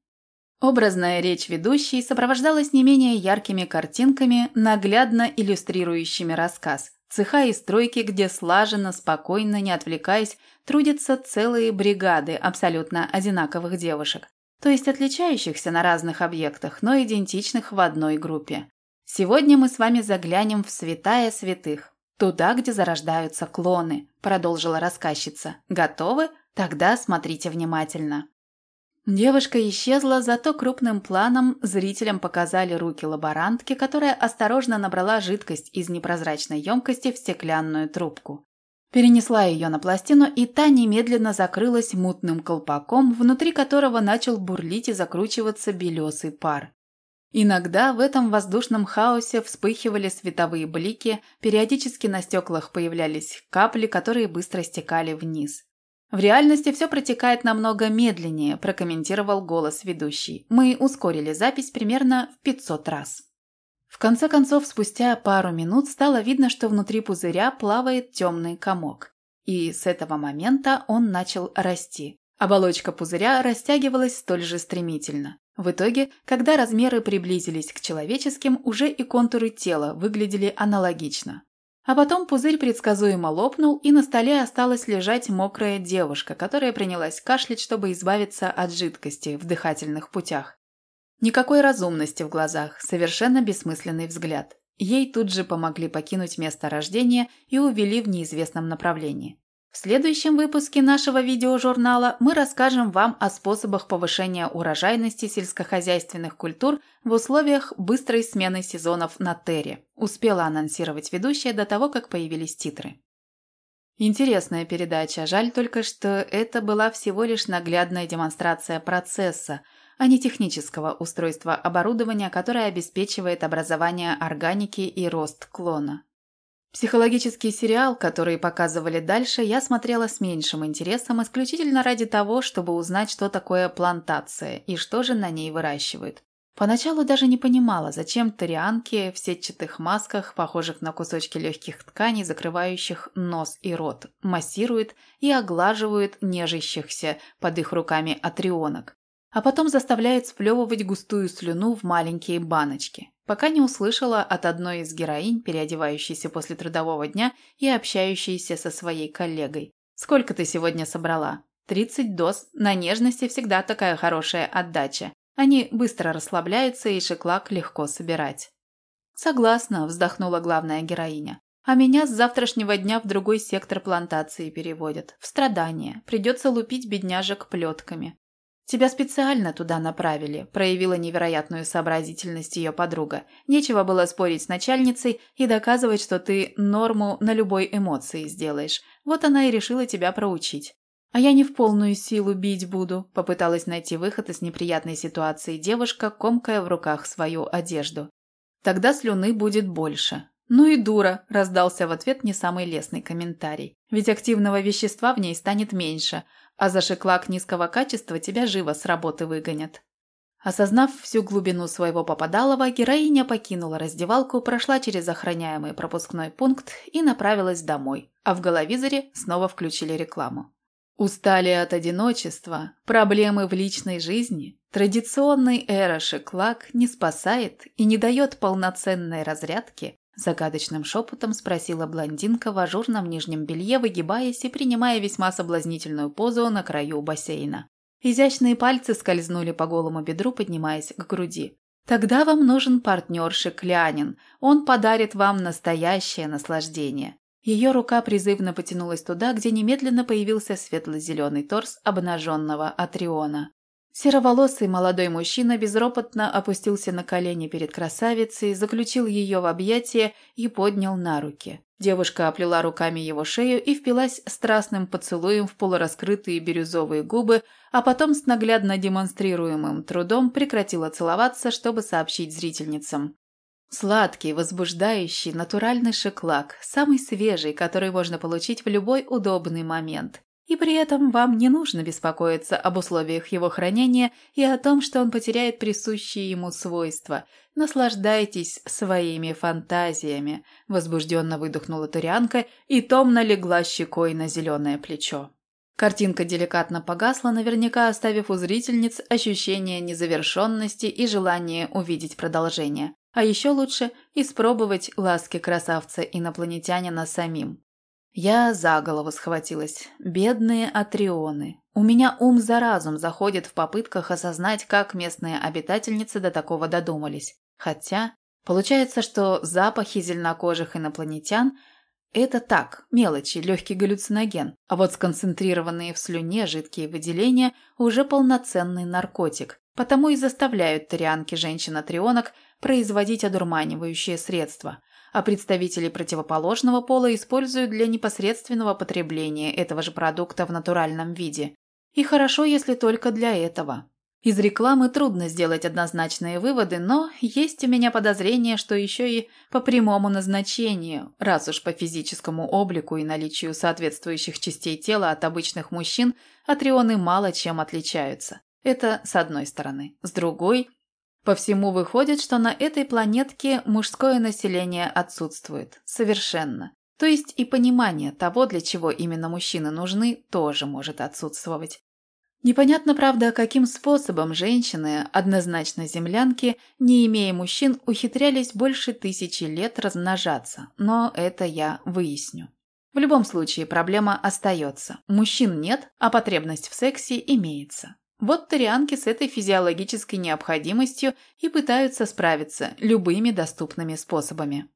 Образная речь ведущей сопровождалась не менее яркими картинками, наглядно иллюстрирующими рассказ. Цеха и стройки, где слаженно, спокойно, не отвлекаясь, трудятся целые бригады абсолютно одинаковых девушек, то есть отличающихся на разных объектах, но идентичных в одной группе. Сегодня мы с вами заглянем в святая святых, туда, где зарождаются клоны, продолжила рассказчица. Готовы? Тогда смотрите внимательно. Девушка исчезла, зато крупным планом зрителям показали руки лаборантки, которая осторожно набрала жидкость из непрозрачной емкости в стеклянную трубку. Перенесла ее на пластину, и та немедленно закрылась мутным колпаком, внутри которого начал бурлить и закручиваться белесый пар. Иногда в этом воздушном хаосе вспыхивали световые блики, периодически на стеклах появлялись капли, которые быстро стекали вниз. В реальности все протекает намного медленнее, прокомментировал голос ведущий. Мы ускорили запись примерно в 500 раз. В конце концов, спустя пару минут стало видно, что внутри пузыря плавает темный комок. И с этого момента он начал расти. Оболочка пузыря растягивалась столь же стремительно. В итоге, когда размеры приблизились к человеческим, уже и контуры тела выглядели аналогично. А потом пузырь предсказуемо лопнул, и на столе осталась лежать мокрая девушка, которая принялась кашлять, чтобы избавиться от жидкости в дыхательных путях. Никакой разумности в глазах, совершенно бессмысленный взгляд. Ей тут же помогли покинуть место рождения и увели в неизвестном направлении. В следующем выпуске нашего видеожурнала мы расскажем вам о способах повышения урожайности сельскохозяйственных культур в условиях быстрой смены сезонов на Терре. Успела анонсировать ведущая до того, как появились титры. Интересная передача, жаль только, что это была всего лишь наглядная демонстрация процесса, а не технического устройства оборудования, которое обеспечивает образование органики и рост клона. Психологический сериал, который показывали дальше, я смотрела с меньшим интересом исключительно ради того, чтобы узнать, что такое плантация и что же на ней выращивают. Поначалу даже не понимала, зачем тарианки в сетчатых масках, похожих на кусочки легких тканей, закрывающих нос и рот, массируют и оглаживают нежащихся под их руками атрионок, а потом заставляют сплевывать густую слюну в маленькие баночки пока не услышала от одной из героинь, переодевающейся после трудового дня и общающейся со своей коллегой. «Сколько ты сегодня собрала?» «Тридцать доз. На нежности всегда такая хорошая отдача. Они быстро расслабляются, и шеклак легко собирать». «Согласна», – вздохнула главная героиня. «А меня с завтрашнего дня в другой сектор плантации переводят. В страдания. Придется лупить бедняжек плетками. «Тебя специально туда направили», – проявила невероятную сообразительность ее подруга. Нечего было спорить с начальницей и доказывать, что ты норму на любой эмоции сделаешь. Вот она и решила тебя проучить. «А я не в полную силу бить буду», – попыталась найти выход из неприятной ситуации девушка, комкая в руках свою одежду. «Тогда слюны будет больше». «Ну и дура», – раздался в ответ не самый лестный комментарий. «Ведь активного вещества в ней станет меньше, а за шиклак низкого качества тебя живо с работы выгонят. Осознав всю глубину своего попадалова, героиня покинула раздевалку, прошла через охраняемый пропускной пункт и направилась домой, а в головизоре снова включили рекламу. Устали от одиночества, проблемы в личной жизни, традиционный эра шиклак не спасает и не дает полноценной разрядки, Загадочным шепотом спросила блондинка в ажурном нижнем белье, выгибаясь и принимая весьма соблазнительную позу на краю бассейна. Изящные пальцы скользнули по голому бедру, поднимаясь к груди. «Тогда вам нужен партнершик Лянин. Он подарит вам настоящее наслаждение». Ее рука призывно потянулась туда, где немедленно появился светло-зеленый торс обнаженного Атриона. Сероволосый молодой мужчина безропотно опустился на колени перед красавицей, заключил ее в объятия и поднял на руки. Девушка оплела руками его шею и впилась страстным поцелуем в полураскрытые бирюзовые губы, а потом с наглядно демонстрируемым трудом прекратила целоваться, чтобы сообщить зрительницам. Сладкий, возбуждающий, натуральный шеклак, самый свежий, который можно получить в любой удобный момент. И при этом вам не нужно беспокоиться об условиях его хранения и о том, что он потеряет присущие ему свойства. Наслаждайтесь своими фантазиями, возбужденно выдохнула Турианка и томно легла щекой на зеленое плечо. Картинка деликатно погасла, наверняка оставив у зрительниц ощущение незавершенности и желание увидеть продолжение. А еще лучше испробовать ласки красавца-инопланетянина самим. Я за голову схватилась. Бедные атрионы. У меня ум за разум заходит в попытках осознать, как местные обитательницы до такого додумались. Хотя, получается, что запахи зеленокожих инопланетян – это так, мелочи, легкий галлюциноген, а вот сконцентрированные в слюне жидкие выделения – уже полноценный наркотик, потому и заставляют тарианки женщин-атрионок производить одурманивающие средства – а представители противоположного пола используют для непосредственного потребления этого же продукта в натуральном виде. И хорошо, если только для этого. Из рекламы трудно сделать однозначные выводы, но есть у меня подозрение, что еще и по прямому назначению, раз уж по физическому облику и наличию соответствующих частей тела от обычных мужчин, атрионы мало чем отличаются. Это с одной стороны. С другой, по всему выходит, что на этой планетке мужское население отсутствует. Совершенно. То есть и понимание того, для чего именно мужчины нужны, тоже может отсутствовать. Непонятно, правда, каким способом женщины, однозначно землянки, не имея мужчин, ухитрялись больше тысячи лет размножаться, но это я выясню. В любом случае проблема остается. Мужчин нет, а потребность в сексе имеется. Вот тарианки с этой физиологической необходимостью и пытаются справиться любыми доступными способами.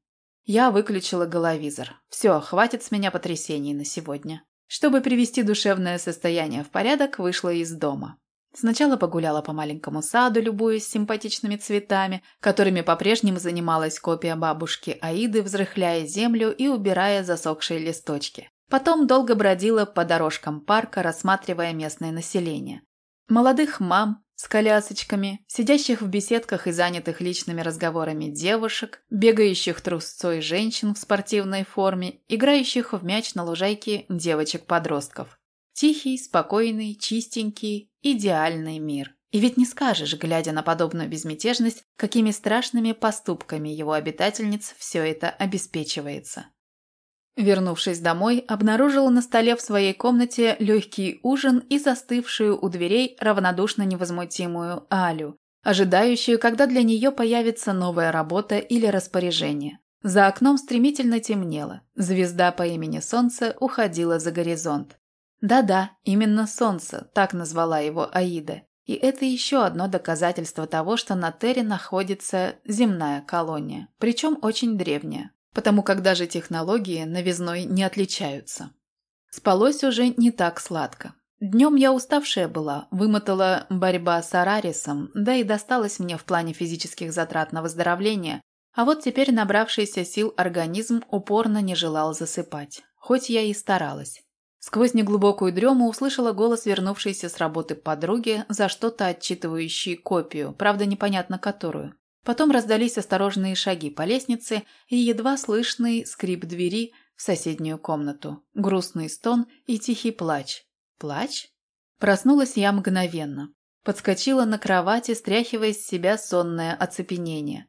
Я выключила головизор. Все, хватит с меня потрясений на сегодня. Чтобы привести душевное состояние в порядок, вышла из дома. Сначала погуляла по маленькому саду, любуясь симпатичными цветами, которыми по-прежнему занималась копия бабушки Аиды, взрыхляя землю и убирая засохшие листочки. Потом долго бродила по дорожкам парка, рассматривая местное население. Молодых мам с колясочками, сидящих в беседках и занятых личными разговорами девушек, бегающих трусцой женщин в спортивной форме, играющих в мяч на лужайке девочек-подростков. Тихий, спокойный, чистенький, идеальный мир. И ведь не скажешь, глядя на подобную безмятежность, какими страшными поступками его обитательниц все это обеспечивается. Вернувшись домой, обнаружила на столе в своей комнате легкий ужин и застывшую у дверей равнодушно невозмутимую Алю, ожидающую, когда для нее появится новая работа или распоряжение. За окном стремительно темнело. Звезда по имени Солнце уходила за горизонт. Да-да, именно Солнце, так назвала его Аида. И это еще одно доказательство того, что на Терре находится земная колония, причем очень древняя, потому как даже технологии новизной не отличаются. Спалось уже не так сладко. Днем я уставшая была, вымотала борьба с Арарисом, да и досталось мне в плане физических затрат на выздоровление, а вот теперь набравшийся сил организм упорно не желал засыпать, хоть я и старалась. Сквозь неглубокую дрему услышала голос вернувшейся с работы подруги, за что-то отчитывающей копию, правда непонятно которую. Потом раздались осторожные шаги по лестнице и едва слышный скрип двери в соседнюю комнату, грустный стон и тихий плач. Плач? Проснулась я мгновенно. Подскочила на кровати, стряхивая с себя сонное оцепенение.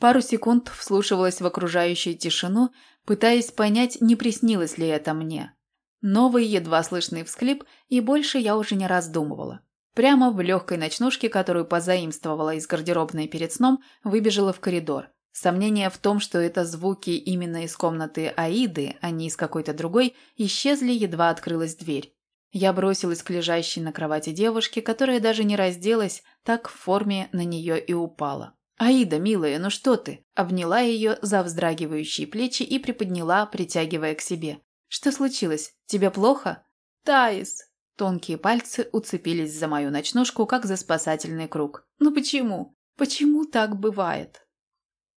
Пару секунд вслушивалась в окружающую тишину, пытаясь понять, не приснилось ли это мне. Новый едва слышный всклип, и больше я уже не раздумывала. Прямо в легкой ночнушке, которую позаимствовала из гардеробной перед сном, выбежала в коридор. Сомнения в том, что это звуки именно из комнаты Аиды, а не из какой-то другой, исчезли, едва открылась дверь. Я бросилась к лежащей на кровати девушке, которая даже не разделась, так в форме на нее и упала. «Аида, милая, ну что ты?» Обняла ее за вздрагивающие плечи и приподняла, притягивая к себе. «Что случилось? Тебе плохо?» «Таис!» Тонкие пальцы уцепились за мою ночнушку, как за спасательный круг. «Ну почему? Почему так бывает?»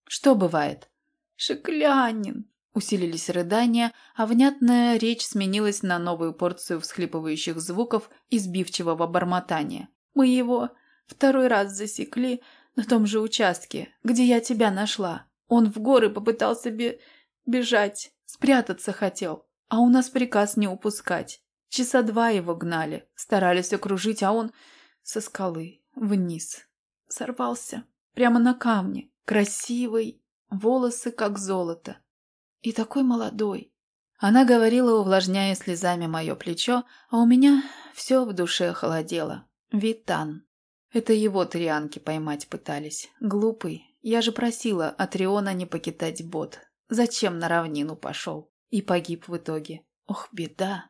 «Что бывает?» «Шеклянин!» Усилились рыдания, а внятная речь сменилась на новую порцию всхлипывающих звуков и сбивчивого бормотания. «Мы его второй раз засекли на том же участке, где я тебя нашла. Он в горы попытался бе... бежать, спрятаться хотел. А у нас приказ не упускать. Часа два его гнали, старались окружить, а он со скалы вниз. Сорвался. Прямо на камне. Красивый. Волосы как золото. И такой молодой. Она говорила, увлажняя слезами мое плечо, а у меня все в душе холодело. Витан. Это его трианки поймать пытались. Глупый. Я же просила Атриона не покидать бот. Зачем на равнину пошел? И погиб в итоге. Ох, беда.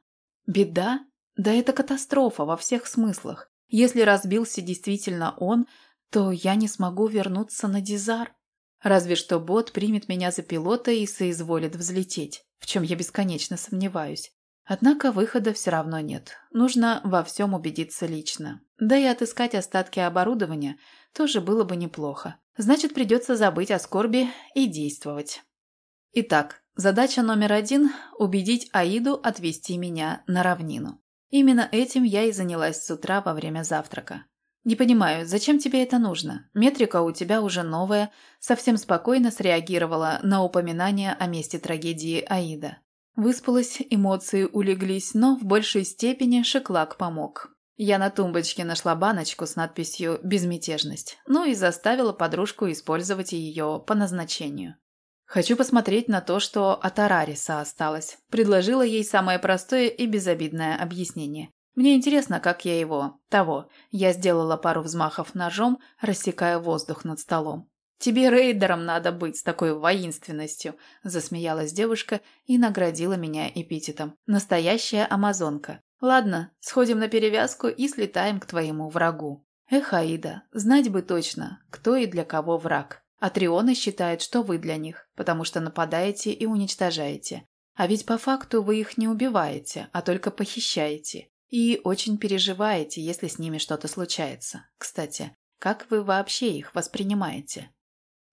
Беда? Да это катастрофа во всех смыслах. Если разбился действительно он, то я не смогу вернуться на Дизар. Разве что бот примет меня за пилота и соизволит взлететь, в чем я бесконечно сомневаюсь. Однако выхода все равно нет. Нужно во всем убедиться лично. Да и отыскать остатки оборудования тоже было бы неплохо. Значит, придется забыть о скорби и действовать. Итак, Задача номер один – убедить Аиду отвезти меня на равнину. Именно этим я и занялась с утра во время завтрака. «Не понимаю, зачем тебе это нужно? Метрика у тебя уже новая», совсем спокойно среагировала на упоминание о месте трагедии Аида. Выспалась, эмоции улеглись, но в большей степени Шеклак помог. Я на тумбочке нашла баночку с надписью «Безмятежность», ну и заставила подружку использовать ее по назначению. «Хочу посмотреть на то, что от Арариса осталось», – предложила ей самое простое и безобидное объяснение. «Мне интересно, как я его... того». Я сделала пару взмахов ножом, рассекая воздух над столом. «Тебе рейдером надо быть с такой воинственностью», – засмеялась девушка и наградила меня эпитетом. «Настоящая амазонка. Ладно, сходим на перевязку и слетаем к твоему врагу». Эх, Аида, знать бы точно, кто и для кого враг. Атриона считает, что вы для них, потому что нападаете и уничтожаете. А ведь по факту вы их не убиваете, а только похищаете. И очень переживаете, если с ними что-то случается. Кстати, как вы вообще их воспринимаете?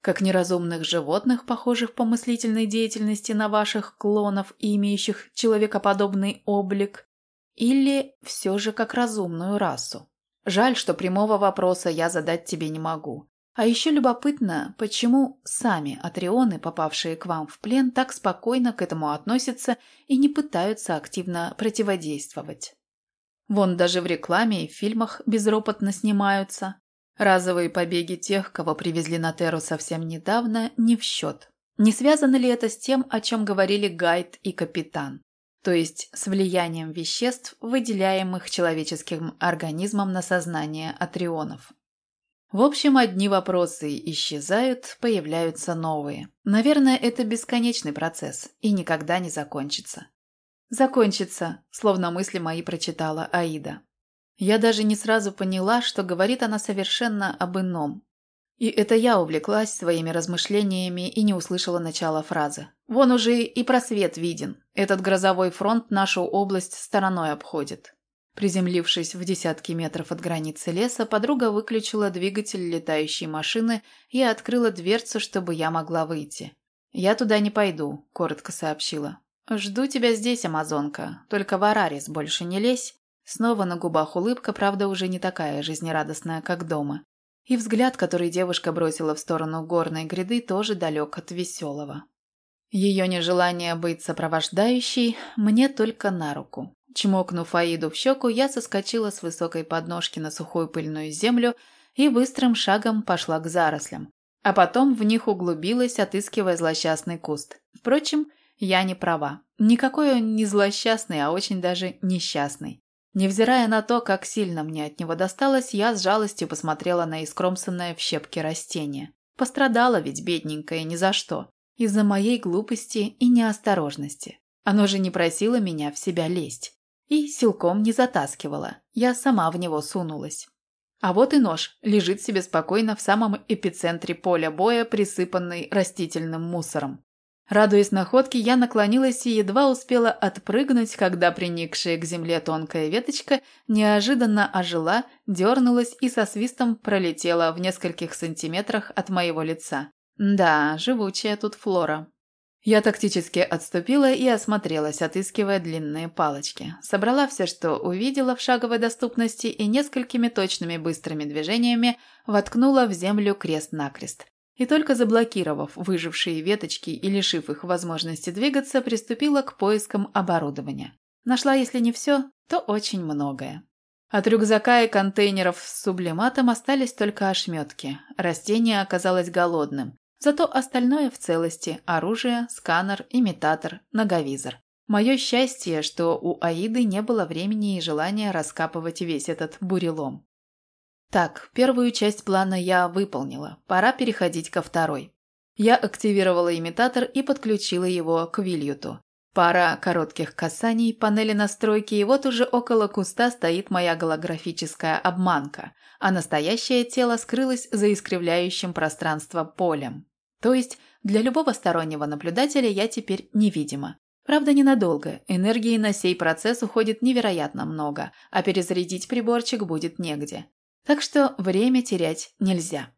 Как неразумных животных, похожих по мыслительной деятельности на ваших клонов и имеющих человекоподобный облик? Или все же как разумную расу? Жаль, что прямого вопроса я задать тебе не могу. А еще любопытно, почему сами атрионы, попавшие к вам в плен, так спокойно к этому относятся и не пытаются активно противодействовать. Вон даже в рекламе и в фильмах безропотно снимаются. Разовые побеги тех, кого привезли на Терру совсем недавно, не в счет. Не связано ли это с тем, о чем говорили Гайд и Капитан? То есть с влиянием веществ, выделяемых человеческим организмом на сознание атрионов. В общем, одни вопросы исчезают, появляются новые. Наверное, это бесконечный процесс и никогда не закончится. «Закончится», словно мысли мои прочитала Аида. Я даже не сразу поняла, что говорит она совершенно об ином. И это я увлеклась своими размышлениями и не услышала начала фразы. «Вон уже и просвет виден. Этот грозовой фронт нашу область стороной обходит». Приземлившись в десятки метров от границы леса, подруга выключила двигатель летающей машины и открыла дверцу, чтобы я могла выйти. «Я туда не пойду», – коротко сообщила. «Жду тебя здесь, амазонка. Только в Арарис больше не лезь». Снова на губах улыбка, правда, уже не такая жизнерадостная, как дома. И взгляд, который девушка бросила в сторону горной гряды, тоже далек от веселого. Ее нежелание быть сопровождающей мне только на руку. Чмокнув Аиду в щеку, я соскочила с высокой подножки на сухую пыльную землю и быстрым шагом пошла к зарослям. А потом в них углубилась, отыскивая злосчастный куст. Впрочем, я не права. Никакой он не злосчастный, а очень даже несчастный. Невзирая на то, как сильно мне от него досталось, я с жалостью посмотрела на искромсанное в щепки растение. Пострадала ведь бедненькая ни за что. Из-за моей глупости и неосторожности. Оно же не просило меня в себя лезть. И силком не затаскивала. Я сама в него сунулась. А вот и нож лежит себе спокойно в самом эпицентре поля боя, присыпанный растительным мусором. Радуясь находке, я наклонилась и едва успела отпрыгнуть, когда приникшая к земле тонкая веточка неожиданно ожила, дернулась и со свистом пролетела в нескольких сантиметрах от моего лица. Да, живучая тут флора. Я тактически отступила и осмотрелась, отыскивая длинные палочки. Собрала все, что увидела в шаговой доступности и несколькими точными быстрыми движениями воткнула в землю крест-накрест. И только заблокировав выжившие веточки и лишив их возможности двигаться, приступила к поискам оборудования. Нашла, если не все, то очень многое. От рюкзака и контейнеров с сублиматом остались только ошметки. Растение оказалось голодным. Зато остальное в целости – оружие, сканер, имитатор, ноговизор. Мое счастье, что у Аиды не было времени и желания раскапывать весь этот бурелом. Так, первую часть плана я выполнила. Пора переходить ко второй. Я активировала имитатор и подключила его к Вильюту. Пара коротких касаний, панели настройки, и вот уже около куста стоит моя голографическая обманка, а настоящее тело скрылось за искривляющим пространство полем. То есть для любого стороннего наблюдателя я теперь невидима. Правда, ненадолго. Энергии на сей процесс уходит невероятно много, а перезарядить приборчик будет негде. Так что время терять нельзя.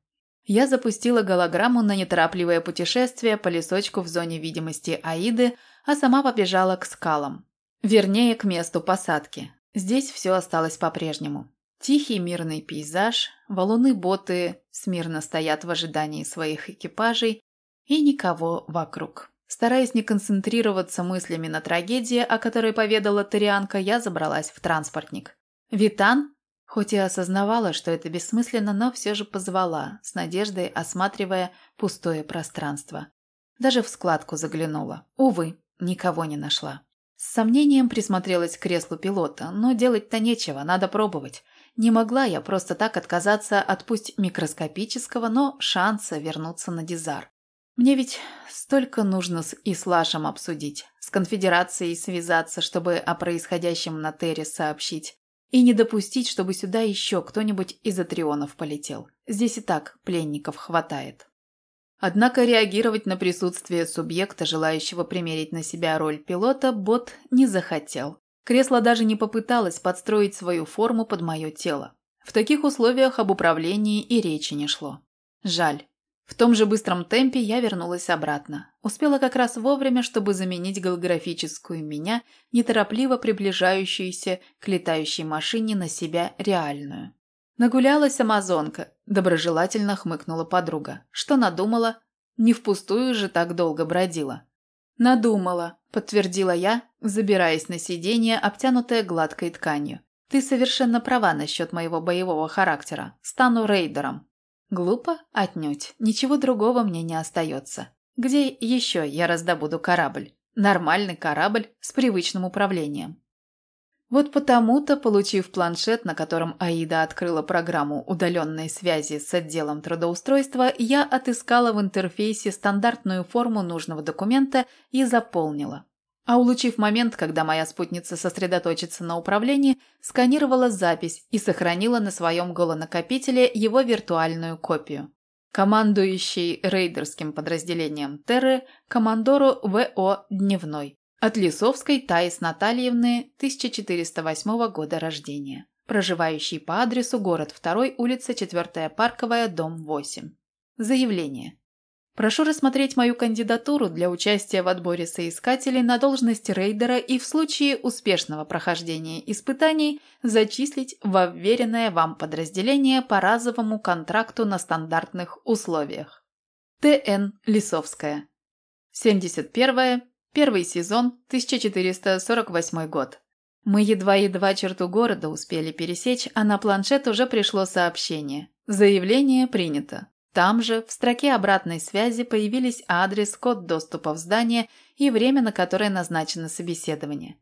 Я запустила голограмму на неторопливое путешествие по лесочку в зоне видимости Аиды, а сама побежала к скалам. Вернее, к месту посадки. Здесь все осталось по-прежнему. Тихий мирный пейзаж, валуны-боты смирно стоят в ожидании своих экипажей и никого вокруг. Стараясь не концентрироваться мыслями на трагедии, о которой поведала Тарианка, я забралась в транспортник. Витан Хоть и осознавала, что это бессмысленно, но все же позвала, с надеждой осматривая пустое пространство. Даже в складку заглянула. Увы, никого не нашла. С сомнением присмотрелась к креслу пилота, но делать-то нечего, надо пробовать. Не могла я просто так отказаться от пусть микроскопического, но шанса вернуться на Дизар. Мне ведь столько нужно с Ислашем обсудить, с конфедерацией связаться, чтобы о происходящем на Терре сообщить. И не допустить, чтобы сюда еще кто-нибудь из атрионов полетел. Здесь и так пленников хватает. Однако реагировать на присутствие субъекта, желающего примерить на себя роль пилота, бот не захотел. Кресло даже не попыталось подстроить свою форму под мое тело. В таких условиях об управлении и речи не шло. Жаль. В том же быстром темпе я вернулась обратно. Успела как раз вовремя, чтобы заменить голографическую меня, неторопливо приближающуюся к летающей машине на себя реальную. Нагулялась амазонка, доброжелательно хмыкнула подруга. Что надумала? Не впустую же так долго бродила. Надумала, подтвердила я, забираясь на сиденье, обтянутое гладкой тканью. Ты совершенно права насчет моего боевого характера. Стану рейдером. Глупо? Отнюдь. Ничего другого мне не остается. Где еще я раздобуду корабль? Нормальный корабль с привычным управлением. Вот потому-то, получив планшет, на котором Аида открыла программу удаленной связи с отделом трудоустройства, я отыскала в интерфейсе стандартную форму нужного документа и заполнила. А улучив момент, когда моя спутница сосредоточится на управлении, сканировала запись и сохранила на своем голонакопителе его виртуальную копию. Командующий рейдерским подразделением Терры, командору В.О. Дневной. От Лисовской Таис Натальевны, 1408 года рождения. Проживающий по адресу город 2, улица 4 Парковая, дом 8. Заявление. Прошу рассмотреть мою кандидатуру для участия в отборе соискателей на должность рейдера и в случае успешного прохождения испытаний зачислить в вверенное вам подразделение по разовому контракту на стандартных условиях. Т.Н. Лисовская. 71. Первый сезон, 1448 год. Мы едва-едва черту города успели пересечь, а на планшет уже пришло сообщение. Заявление принято. Там же, в строке обратной связи, появились адрес, код доступа в здание и время, на которое назначено собеседование.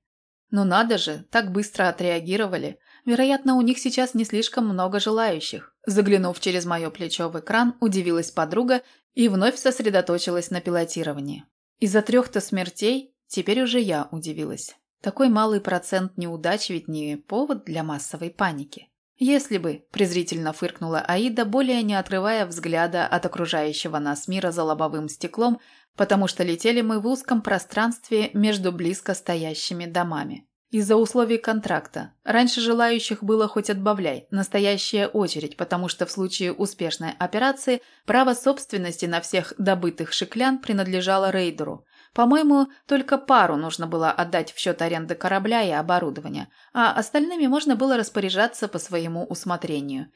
Ну надо же, так быстро отреагировали. Вероятно, у них сейчас не слишком много желающих. Заглянув через мое плечо в экран, удивилась подруга и вновь сосредоточилась на пилотировании. Из-за трех-то смертей теперь уже я удивилась. Такой малый процент неудач ведь не повод для массовой паники. «Если бы», – презрительно фыркнула Аида, более не отрывая взгляда от окружающего нас мира за лобовым стеклом, потому что летели мы в узком пространстве между близко стоящими домами. Из-за условий контракта. Раньше желающих было хоть отбавляй, настоящая очередь, потому что в случае успешной операции право собственности на всех добытых шиклян принадлежало рейдеру, по-моему, только пару нужно было отдать в счет аренды корабля и оборудования, а остальными можно было распоряжаться по своему усмотрению.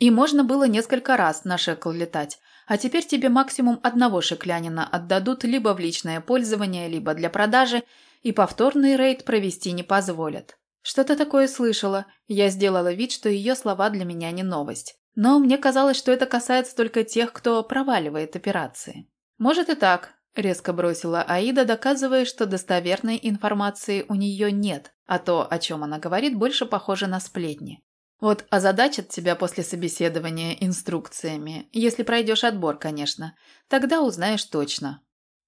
И можно было несколько раз на шекл летать, а теперь тебе максимум одного шеклянина отдадут либо в личное пользование, либо для продажи, и повторный рейд провести не позволят. Что-то такое слышала, я сделала вид, что ее слова для меня не новость. Но мне казалось, что это касается только тех, кто проваливает операции. Может и так, Резко бросила Аида, доказывая, что достоверной информации у нее нет, а то, о чем она говорит, больше похоже на сплетни. Вот озадачат тебя после собеседования инструкциями, если пройдешь отбор, конечно. Тогда узнаешь точно.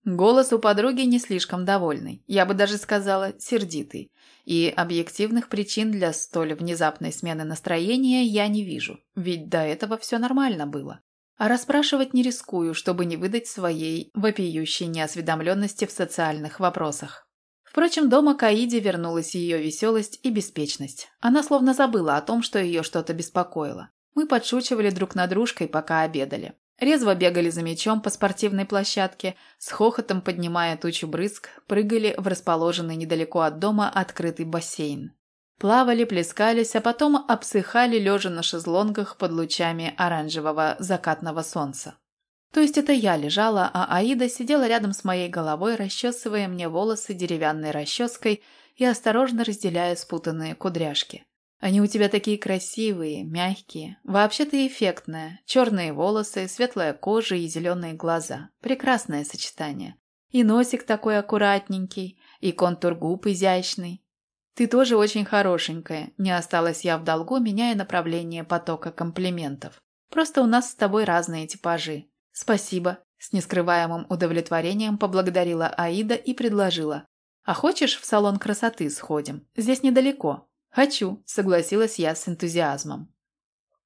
Голос у подруги не слишком довольный, я бы даже сказала, сердитый. И объективных причин для столь внезапной смены настроения я не вижу, ведь до этого все нормально было. А расспрашивать не рискую, чтобы не выдать своей вопиющей неосведомленности в социальных вопросах. Впрочем, дома Каиде вернулась ее веселость и беспечность. Она словно забыла о том, что ее что-то беспокоило. Мы подшучивали друг над дружкой, пока обедали. Резво бегали за мячом по спортивной площадке, с хохотом поднимая тучу брызг, прыгали в расположенный недалеко от дома открытый бассейн. Плавали, плескались, а потом обсыхали лежа на шезлонгах под лучами оранжевого закатного солнца. То есть это я лежала, а Аида сидела рядом с моей головой, расчесывая мне волосы деревянной расческой и осторожно разделяя спутанные кудряшки. Они у тебя такие красивые, мягкие, вообще-то эффектные. Черные волосы, светлая кожа и зеленые глаза. Прекрасное сочетание. И носик такой аккуратненький, и контур губ изящный, «Ты тоже очень хорошенькая», – не осталась я в долгу, меняя направление потока комплиментов. «Просто у нас с тобой разные типажи». «Спасибо», – с нескрываемым удовлетворением поблагодарила Аида и предложила. «А хочешь в салон красоты сходим? Здесь недалеко». «Хочу», – согласилась я с энтузиазмом.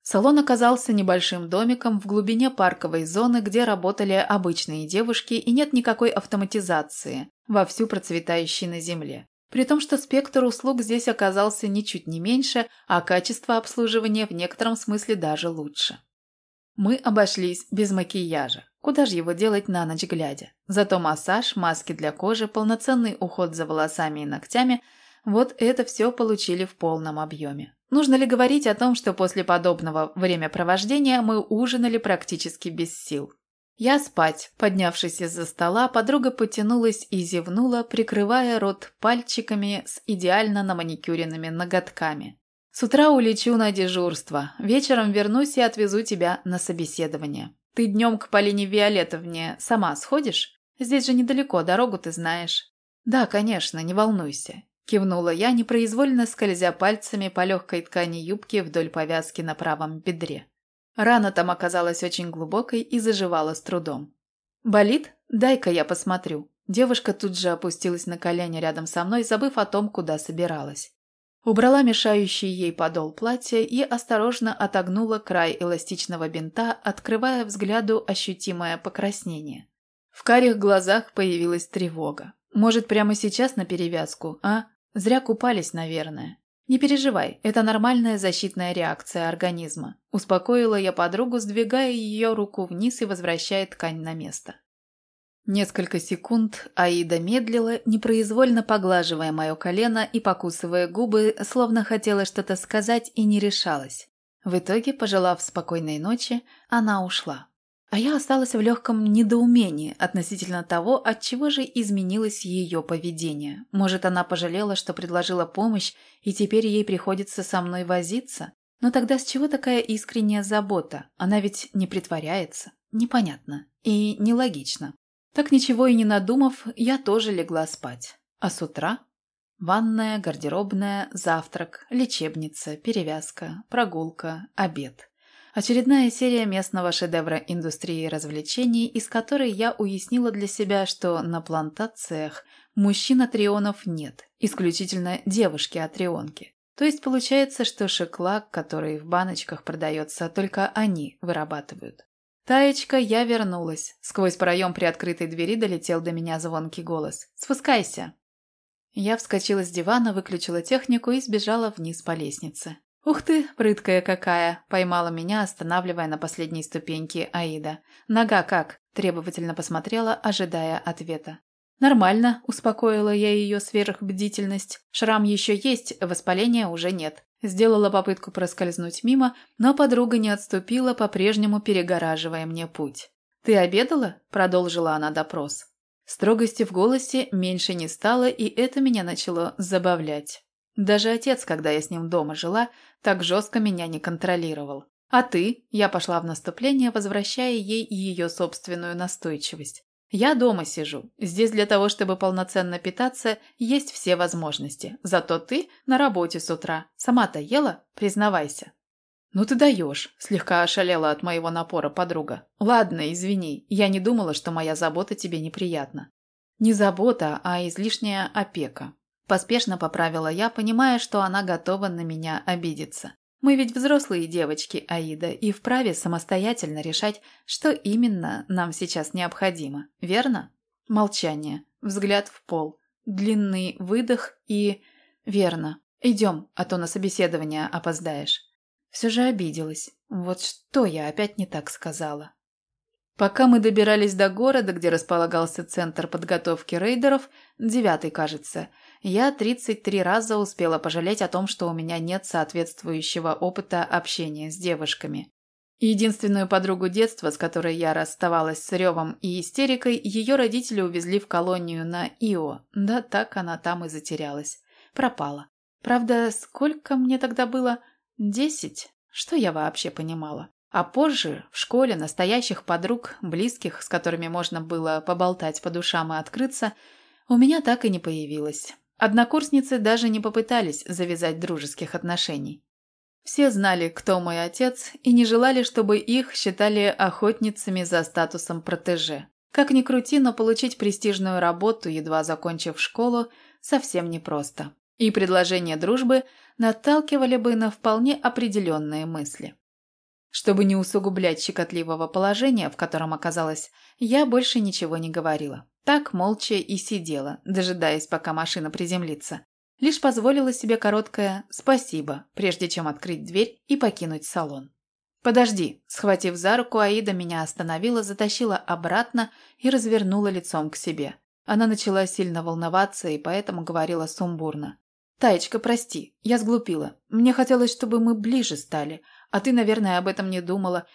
Салон оказался небольшим домиком в глубине парковой зоны, где работали обычные девушки и нет никакой автоматизации, вовсю процветающей на земле. При том, что спектр услуг здесь оказался ничуть не меньше, а качество обслуживания в некотором смысле даже лучше. Мы обошлись без макияжа. Куда же его делать на ночь глядя? Зато массаж, маски для кожи, полноценный уход за волосами и ногтями – вот это все получили в полном объеме. Нужно ли говорить о том, что после подобного времяпровождения мы ужинали практически без сил? Я спать. Поднявшись из-за стола, подруга потянулась и зевнула, прикрывая рот пальчиками с идеально наманикюренными ноготками. «С утра улечу на дежурство. Вечером вернусь и отвезу тебя на собеседование. Ты днем к Полине Виолетовне сама сходишь? Здесь же недалеко, дорогу ты знаешь». «Да, конечно, не волнуйся. Кивнула я, непроизвольно скользя пальцами по легкой ткани юбки вдоль повязки на правом бедре. Рана там оказалась очень глубокой и заживала с трудом. «Болит? Дай-ка я посмотрю». Девушка тут же опустилась на колени рядом со мной, забыв о том, куда собиралась. Убрала мешающий ей подол платья и осторожно отогнула край эластичного бинта, открывая взгляду ощутимое покраснение. В карих глазах появилась тревога. Может, прямо сейчас на перевязку, а? Зря купались, наверное. Не переживай, это нормальная защитная реакция организма. Успокоила я подругу, сдвигая ее руку вниз и возвращая ткань на место. Несколько секунд Аида медлила, непроизвольно поглаживая мое колено и покусывая губы, словно хотела что-то сказать и не решалась. В итоге, пожелав спокойной ночи, она ушла. А я осталась в легком недоумении относительно того, от чего же изменилось ее поведение. Может, она пожалела, что предложила помощь, и теперь ей приходится со мной возиться? Но тогда с чего такая искренняя забота? Она ведь не притворяется. Непонятно. И нелогично. Так ничего и не надумав, я тоже легла спать. А с утра? Ванная, гардеробная, завтрак, лечебница, перевязка, прогулка, обед. Очередная серия местного шедевра индустрии развлечений, из которой я уяснила для себя, что на плантациях мужчин-атрионов нет, исключительно девушки-атрионки. То есть получается, что шеклак, который в баночках продается, только они вырабатывают. «Таечка, я вернулась!» Сквозь проем приоткрытой двери долетел до меня звонкий голос. «Спускайся!» Я вскочила с дивана, выключила технику и сбежала вниз по лестнице. «Ух ты, прыткая какая!» – поймала меня, останавливая на последней ступеньке Аида. «Нога как?» – требовательно посмотрела, ожидая ответа. «Нормально», – успокоила я ее сверхбдительность. «Шрам еще есть, воспаления уже нет». Сделала попытку проскользнуть мимо, но подруга не отступила, по-прежнему перегораживая мне путь. «Ты обедала?» – продолжила она допрос. Строгости в голосе меньше не стало, и это меня начало забавлять. Даже отец, когда я с ним дома жила, так жестко меня не контролировал. А ты? Я пошла в наступление, возвращая ей ее собственную настойчивость. Я дома сижу. Здесь для того, чтобы полноценно питаться, есть все возможности. Зато ты на работе с утра. Сама-то ела? Признавайся. «Ну ты даешь», – слегка ошалела от моего напора подруга. «Ладно, извини, я не думала, что моя забота тебе неприятна». Не забота, а излишняя опека. Поспешно поправила я, понимая, что она готова на меня обидеться. Мы ведь взрослые девочки, Аида, и вправе самостоятельно решать, что именно нам сейчас необходимо, верно? Молчание, взгляд в пол, длинный выдох и... Верно. Идем, а то на собеседование опоздаешь. Все же обиделась. Вот что я опять не так сказала. Пока мы добирались до города, где располагался центр подготовки рейдеров, девятый, кажется, я 33 раза успела пожалеть о том, что у меня нет соответствующего опыта общения с девушками. Единственную подругу детства, с которой я расставалась с ревом и истерикой, ее родители увезли в колонию на Ио. Да так она там и затерялась. Пропала. Правда, сколько мне тогда было? Десять? Что я вообще понимала? А позже, в школе, настоящих подруг, близких, с которыми можно было поболтать по душам и открыться, у меня так и не появилось. Однокурсницы даже не попытались завязать дружеских отношений. Все знали, кто мой отец, и не желали, чтобы их считали охотницами за статусом протеже. Как ни крути, но получить престижную работу, едва закончив школу, совсем непросто. И предложения дружбы наталкивали бы на вполне определенные мысли. Чтобы не усугублять щекотливого положения, в котором оказалась, я больше ничего не говорила. Так молча и сидела, дожидаясь, пока машина приземлится. Лишь позволила себе короткое «спасибо», прежде чем открыть дверь и покинуть салон. «Подожди», – схватив за руку, Аида меня остановила, затащила обратно и развернула лицом к себе. Она начала сильно волноваться и поэтому говорила сумбурно. «Таечка, прости, я сглупила. Мне хотелось, чтобы мы ближе стали, а ты, наверное, об этом не думала.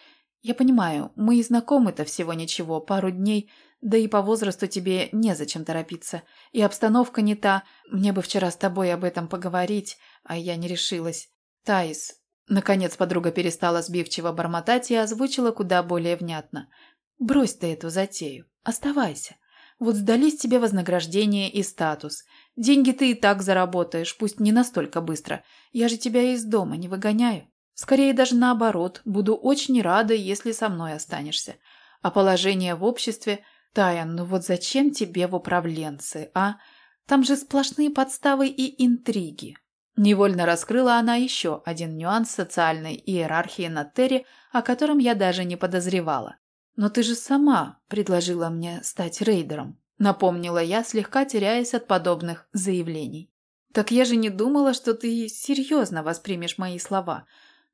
Я понимаю, мы и знакомы-то всего ничего, пару дней, да и по возрасту тебе незачем торопиться. И обстановка не та. Мне бы вчера с тобой об этом поговорить, а я не решилась. Таис. Наконец подруга перестала сбивчиво бормотать и озвучила куда более внятно. Брось ты эту затею. Оставайся. Вот сдались тебе вознаграждение и статус. Деньги ты и так заработаешь, пусть не настолько быстро. Я же тебя из дома не выгоняю. Скорее даже наоборот, буду очень рада, если со мной останешься. А положение в обществе... Таян, ну вот зачем тебе в управленцы, а? Там же сплошные подставы и интриги. Невольно раскрыла она еще один нюанс социальной иерархии на Терре, о котором я даже не подозревала. «Но ты же сама предложила мне стать рейдером», напомнила я, слегка теряясь от подобных заявлений. «Так я же не думала, что ты серьезно воспримешь мои слова.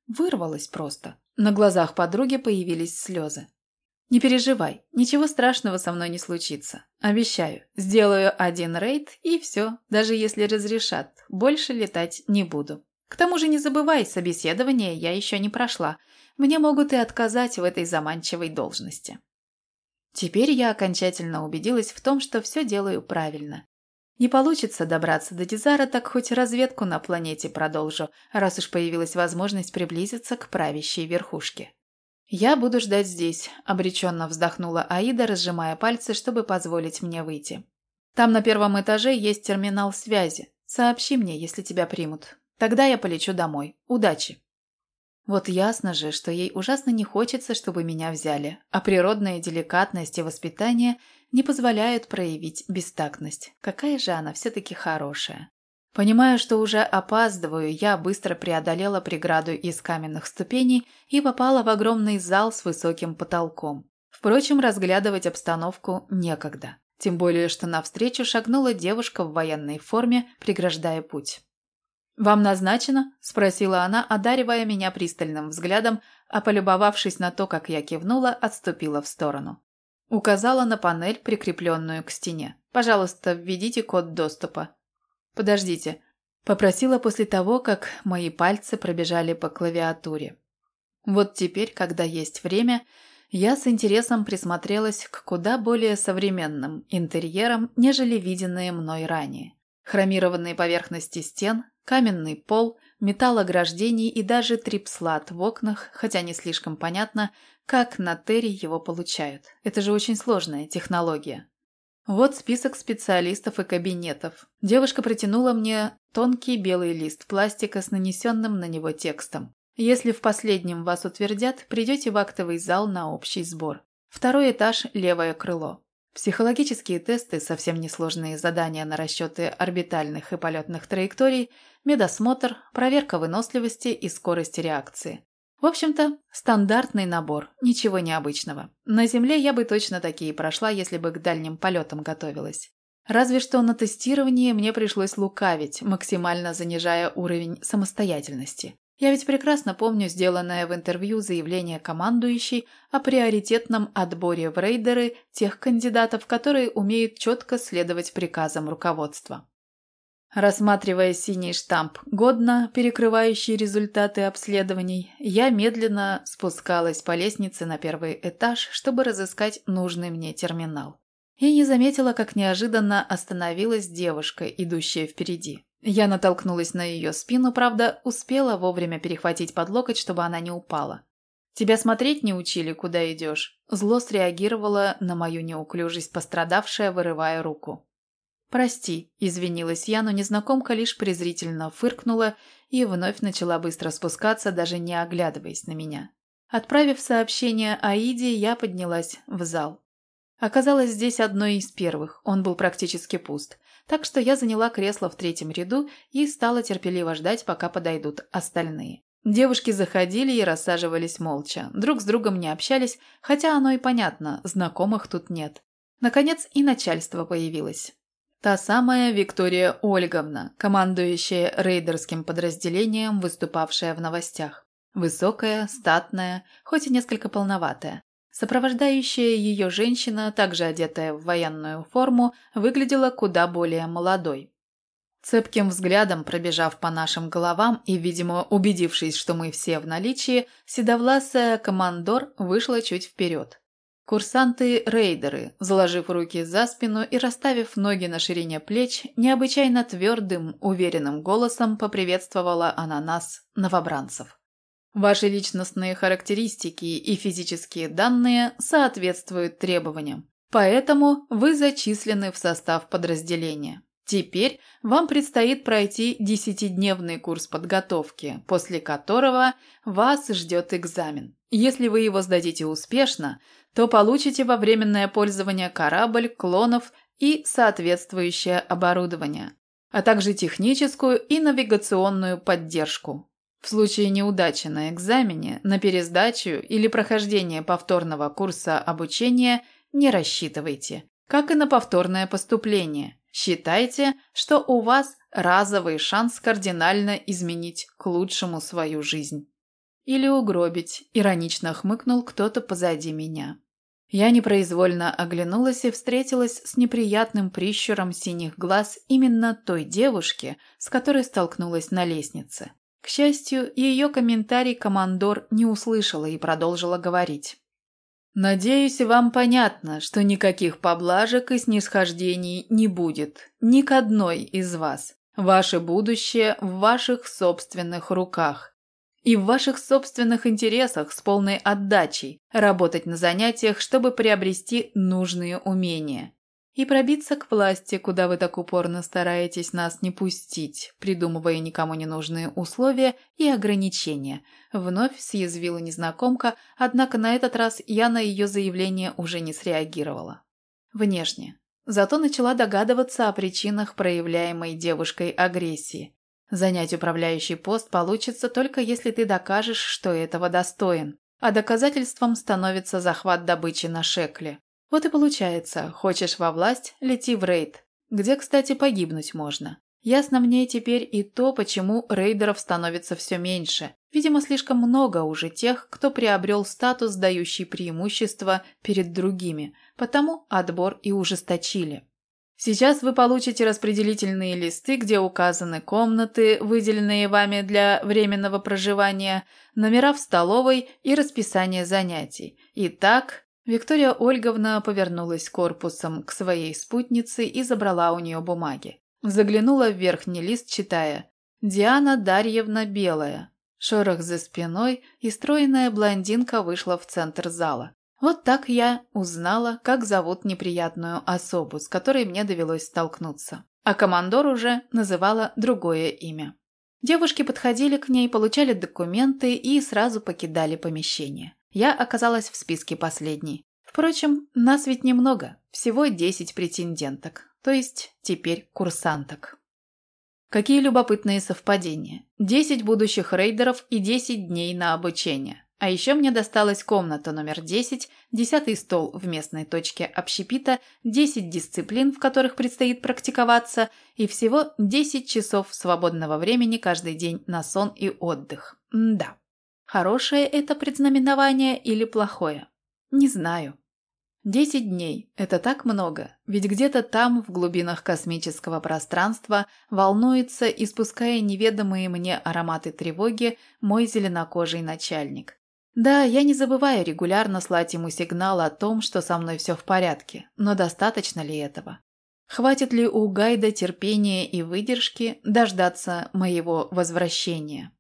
Вырвалась просто. На глазах подруги появились слезы. «Не переживай, ничего страшного со мной не случится. Обещаю, сделаю один рейд и все, даже если разрешат, больше летать не буду. К тому же не забывай, собеседование я еще не прошла. Мне могут и отказать в этой заманчивой должности». Теперь я окончательно убедилась в том, что все делаю правильно. Не получится добраться до Дизара, так хоть разведку на планете продолжу, раз уж появилась возможность приблизиться к правящей верхушке. «Я буду ждать здесь», – обреченно вздохнула Аида, разжимая пальцы, чтобы позволить мне выйти. «Там на первом этаже есть терминал связи. Сообщи мне, если тебя примут. Тогда я полечу домой. Удачи!» Вот ясно же, что ей ужасно не хочется, чтобы меня взяли, а природная деликатность и воспитание не позволяют проявить бестактность. Какая же она все-таки хорошая. Понимая, что уже опаздываю, я быстро преодолела преграду из каменных ступеней и попала в огромный зал с высоким потолком. Впрочем, разглядывать обстановку некогда. Тем более, что навстречу шагнула девушка в военной форме, преграждая путь. «Вам назначено?» – спросила она, одаривая меня пристальным взглядом, а полюбовавшись на то, как я кивнула, отступила в сторону. Указала на панель, прикрепленную к стене. «Пожалуйста, введите код доступа». «Подождите», – попросила после того, как мои пальцы пробежали по клавиатуре. Вот теперь, когда есть время, я с интересом присмотрелась к куда более современным интерьерам, нежели виденные мной ранее. Хромированные поверхности стен, каменный пол, металлограждений и даже трипслат в окнах, хотя не слишком понятно, как на Терри его получают. Это же очень сложная технология. Вот список специалистов и кабинетов. Девушка протянула мне тонкий белый лист пластика с нанесенным на него текстом. Если в последнем вас утвердят, придете в актовый зал на общий сбор. Второй этаж – левое крыло. Психологические тесты, совсем несложные задания на расчеты орбитальных и полетных траекторий, медосмотр, проверка выносливости и скорости реакции. В общем-то, стандартный набор, ничего необычного. На Земле я бы точно такие прошла, если бы к дальним полетам готовилась. Разве что на тестировании мне пришлось лукавить, максимально занижая уровень самостоятельности. Я ведь прекрасно помню сделанное в интервью заявление командующей о приоритетном отборе в рейдеры тех кандидатов, которые умеют четко следовать приказам руководства. Рассматривая синий штамп «Годно», перекрывающий результаты обследований, я медленно спускалась по лестнице на первый этаж, чтобы разыскать нужный мне терминал. И не заметила, как неожиданно остановилась девушка, идущая впереди. Я натолкнулась на ее спину, правда, успела вовремя перехватить под локоть, чтобы она не упала. «Тебя смотреть не учили, куда идешь?» Зло среагировало на мою неуклюжесть, пострадавшая, вырывая руку. «Прости», – извинилась я, но незнакомка лишь презрительно фыркнула и вновь начала быстро спускаться, даже не оглядываясь на меня. Отправив сообщение Аиде, я поднялась в зал. Оказалось, здесь одной из первых, он был практически пуст так что я заняла кресло в третьем ряду и стала терпеливо ждать, пока подойдут остальные. Девушки заходили и рассаживались молча, друг с другом не общались, хотя оно и понятно, знакомых тут нет. Наконец и начальство появилось. Та самая Виктория Ольговна, командующая рейдерским подразделением, выступавшая в новостях. Высокая, статная, хоть и несколько полноватая. Сопровождающая ее женщина, также одетая в военную форму, выглядела куда более молодой. Цепким взглядом пробежав по нашим головам и, видимо, убедившись, что мы все в наличии, седовласая командор вышла чуть вперед. Курсанты-рейдеры, заложив руки за спину и расставив ноги на ширине плеч, необычайно твердым, уверенным голосом поприветствовала она нас, новобранцев. Ваши личностные характеристики и физические данные соответствуют требованиям, поэтому вы зачислены в состав подразделения. Теперь вам предстоит пройти десятидневный курс подготовки, после которого вас ждет экзамен. Если вы его сдадите успешно, то получите во временное пользование корабль, клонов и соответствующее оборудование, а также техническую и навигационную поддержку. В случае неудачи на экзамене, на пересдачу или прохождение повторного курса обучения не рассчитывайте, как и на повторное поступление – Считайте, что у вас разовый шанс кардинально изменить к лучшему свою жизнь. Или угробить, иронично хмыкнул кто-то позади меня. Я непроизвольно оглянулась и встретилась с неприятным прищуром синих глаз именно той девушки, с которой столкнулась на лестнице. К счастью, ее комментарий командор не услышала и продолжила говорить. Надеюсь, вам понятно, что никаких поблажек и снисхождений не будет ни к одной из вас. Ваше будущее в ваших собственных руках. И в ваших собственных интересах с полной отдачей работать на занятиях, чтобы приобрести нужные умения и пробиться к власти, куда вы так упорно стараетесь нас не пустить, придумывая никому не нужные условия и ограничения. Вновь съязвила незнакомка, однако на этот раз я на ее заявление уже не среагировала. Внешне. Зато начала догадываться о причинах проявляемой девушкой агрессии. Занять управляющий пост получится только если ты докажешь, что этого достоин. А доказательством становится захват добычи на шекле. Вот и получается, хочешь во власть – лети в рейд, где, кстати, погибнуть можно. Ясно мне теперь и то, почему рейдеров становится все меньше. Видимо, слишком много уже тех, кто приобрел статус, дающий преимущество перед другими, потому отбор и ужесточили. Сейчас вы получите распределительные листы, где указаны комнаты, выделенные вами для временного проживания, номера в столовой и расписание занятий. Итак, Виктория Ольговна повернулась корпусом к своей спутнице и забрала у нее бумаги. Заглянула в верхний лист, читая «Диана Дарьевна Белая». Шорох за спиной, и стройная блондинка вышла в центр зала. Вот так я узнала, как зовут неприятную особу, с которой мне довелось столкнуться. А командор уже называла другое имя. Девушки подходили к ней, получали документы и сразу покидали помещение. Я оказалась в списке последней. Впрочем, нас ведь немного, всего 10 претенденток, то есть теперь курсанток. Какие любопытные совпадения. 10 будущих рейдеров и 10 дней на обучение. А еще мне досталась комната номер 10, 10 стол в местной точке общепита, 10 дисциплин, в которых предстоит практиковаться, и всего 10 часов свободного времени каждый день на сон и отдых. М да. Хорошее это предзнаменование или плохое? Не знаю. Десять дней – это так много, ведь где-то там, в глубинах космического пространства, волнуется, испуская неведомые мне ароматы тревоги, мой зеленокожий начальник. Да, я не забываю регулярно слать ему сигнал о том, что со мной все в порядке, но достаточно ли этого? Хватит ли у Гайда терпения и выдержки дождаться моего возвращения?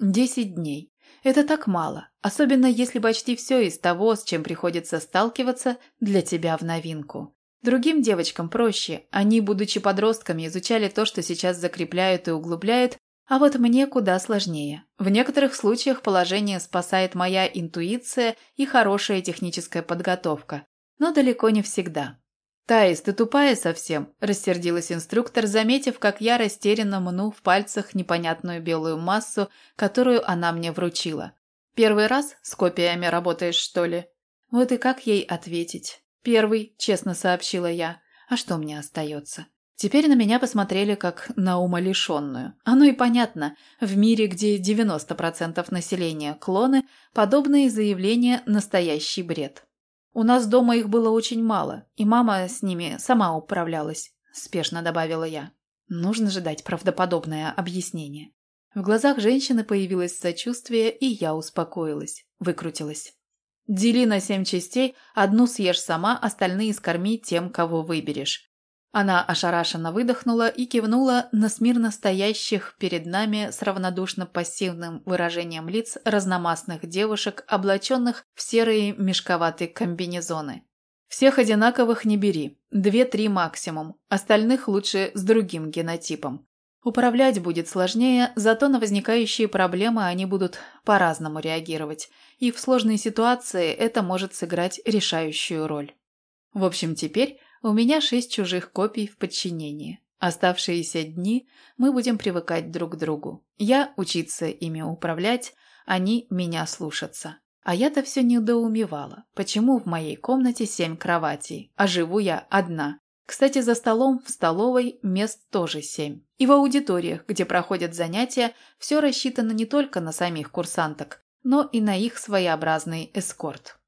Десять дней. Это так мало, особенно если почти все из того, с чем приходится сталкиваться, для тебя в новинку. Другим девочкам проще, они, будучи подростками, изучали то, что сейчас закрепляют и углубляют, а вот мне куда сложнее. В некоторых случаях положение спасает моя интуиция и хорошая техническая подготовка, но далеко не всегда. «Таис, ты тупая совсем?» – рассердилась инструктор, заметив, как я растерянно мну в пальцах непонятную белую массу, которую она мне вручила. «Первый раз с копиями работаешь, что ли?» Вот и как ей ответить? «Первый», – честно сообщила я. «А что мне остается?» Теперь на меня посмотрели как на умалишенную. Оно и понятно. В мире, где 90% населения – клоны, подобные заявления – настоящий бред. У нас дома их было очень мало, и мама с ними сама управлялась, спешно добавила я. Нужно же дать правдоподобное объяснение. В глазах женщины появилось сочувствие, и я успокоилась, выкрутилась. Дели на семь частей, одну съешь сама, остальные скорми тем, кого выберешь. Она ошарашенно выдохнула и кивнула на смирно стоящих перед нами с равнодушно пассивным выражением лиц разномастных девушек, облаченных в серые мешковатые комбинезоны. «Всех одинаковых не бери, две-три максимум, остальных лучше с другим генотипом. Управлять будет сложнее, зато на возникающие проблемы они будут по-разному реагировать, и в сложной ситуации это может сыграть решающую роль. В общем, теперь у меня шесть чужих копий в подчинении. Оставшиеся дни мы будем привыкать друг к другу. Я учиться ими управлять, они меня слушаться. А я-то все недоумевала, почему в моей комнате семь кроватей, а живу я одна. Кстати, за столом в столовой мест тоже семь. И в аудиториях, где проходят занятия, все рассчитано не только на самих курсанток, но и на их своеобразный эскорт.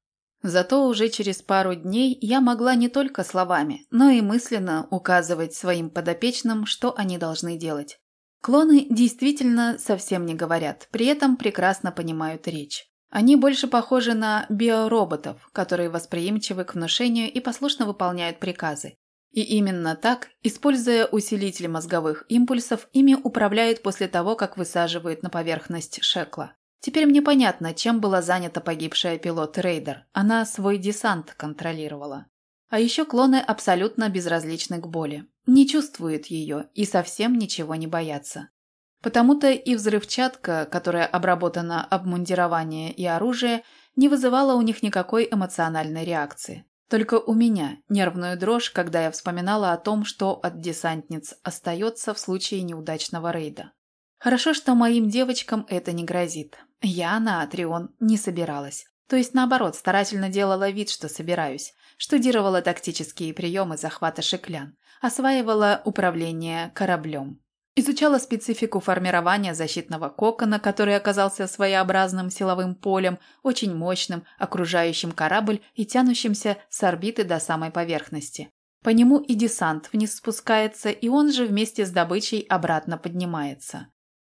Зато уже через пару дней я могла не только словами, но и мысленно указывать своим подопечным, что они должны делать. Клоны действительно совсем не говорят, при этом прекрасно понимают речь. Они больше похожи на биороботов, которые восприимчивы к внушению и послушно выполняют приказы. И именно так, используя усилитель мозговых импульсов, ими управляют после того, как высаживают на поверхность шекла. Теперь мне понятно, чем была занята погибшая пилот Рейдер. Она свой десант контролировала. А еще клоны абсолютно безразличны к боли. Не чувствуют ее и совсем ничего не боятся. Потому-то и взрывчатка, которая обработана обмундирование и оружие, не вызывала у них никакой эмоциональной реакции. Только у меня нервную дрожь, когда я вспоминала о том, что от десантниц остается в случае неудачного рейда. Хорошо, что моим девочкам это не грозит. Я на Атрион не собиралась. То есть, наоборот, старательно делала вид, что собираюсь. Штудировала тактические приемы захвата шеклян. Осваивала управление кораблем. Изучала специфику формирования защитного кокона, который оказался своеобразным силовым полем, очень мощным, окружающим корабль и тянущимся с орбиты до самой поверхности. По нему и десант вниз спускается, и он же вместе с добычей обратно поднимается.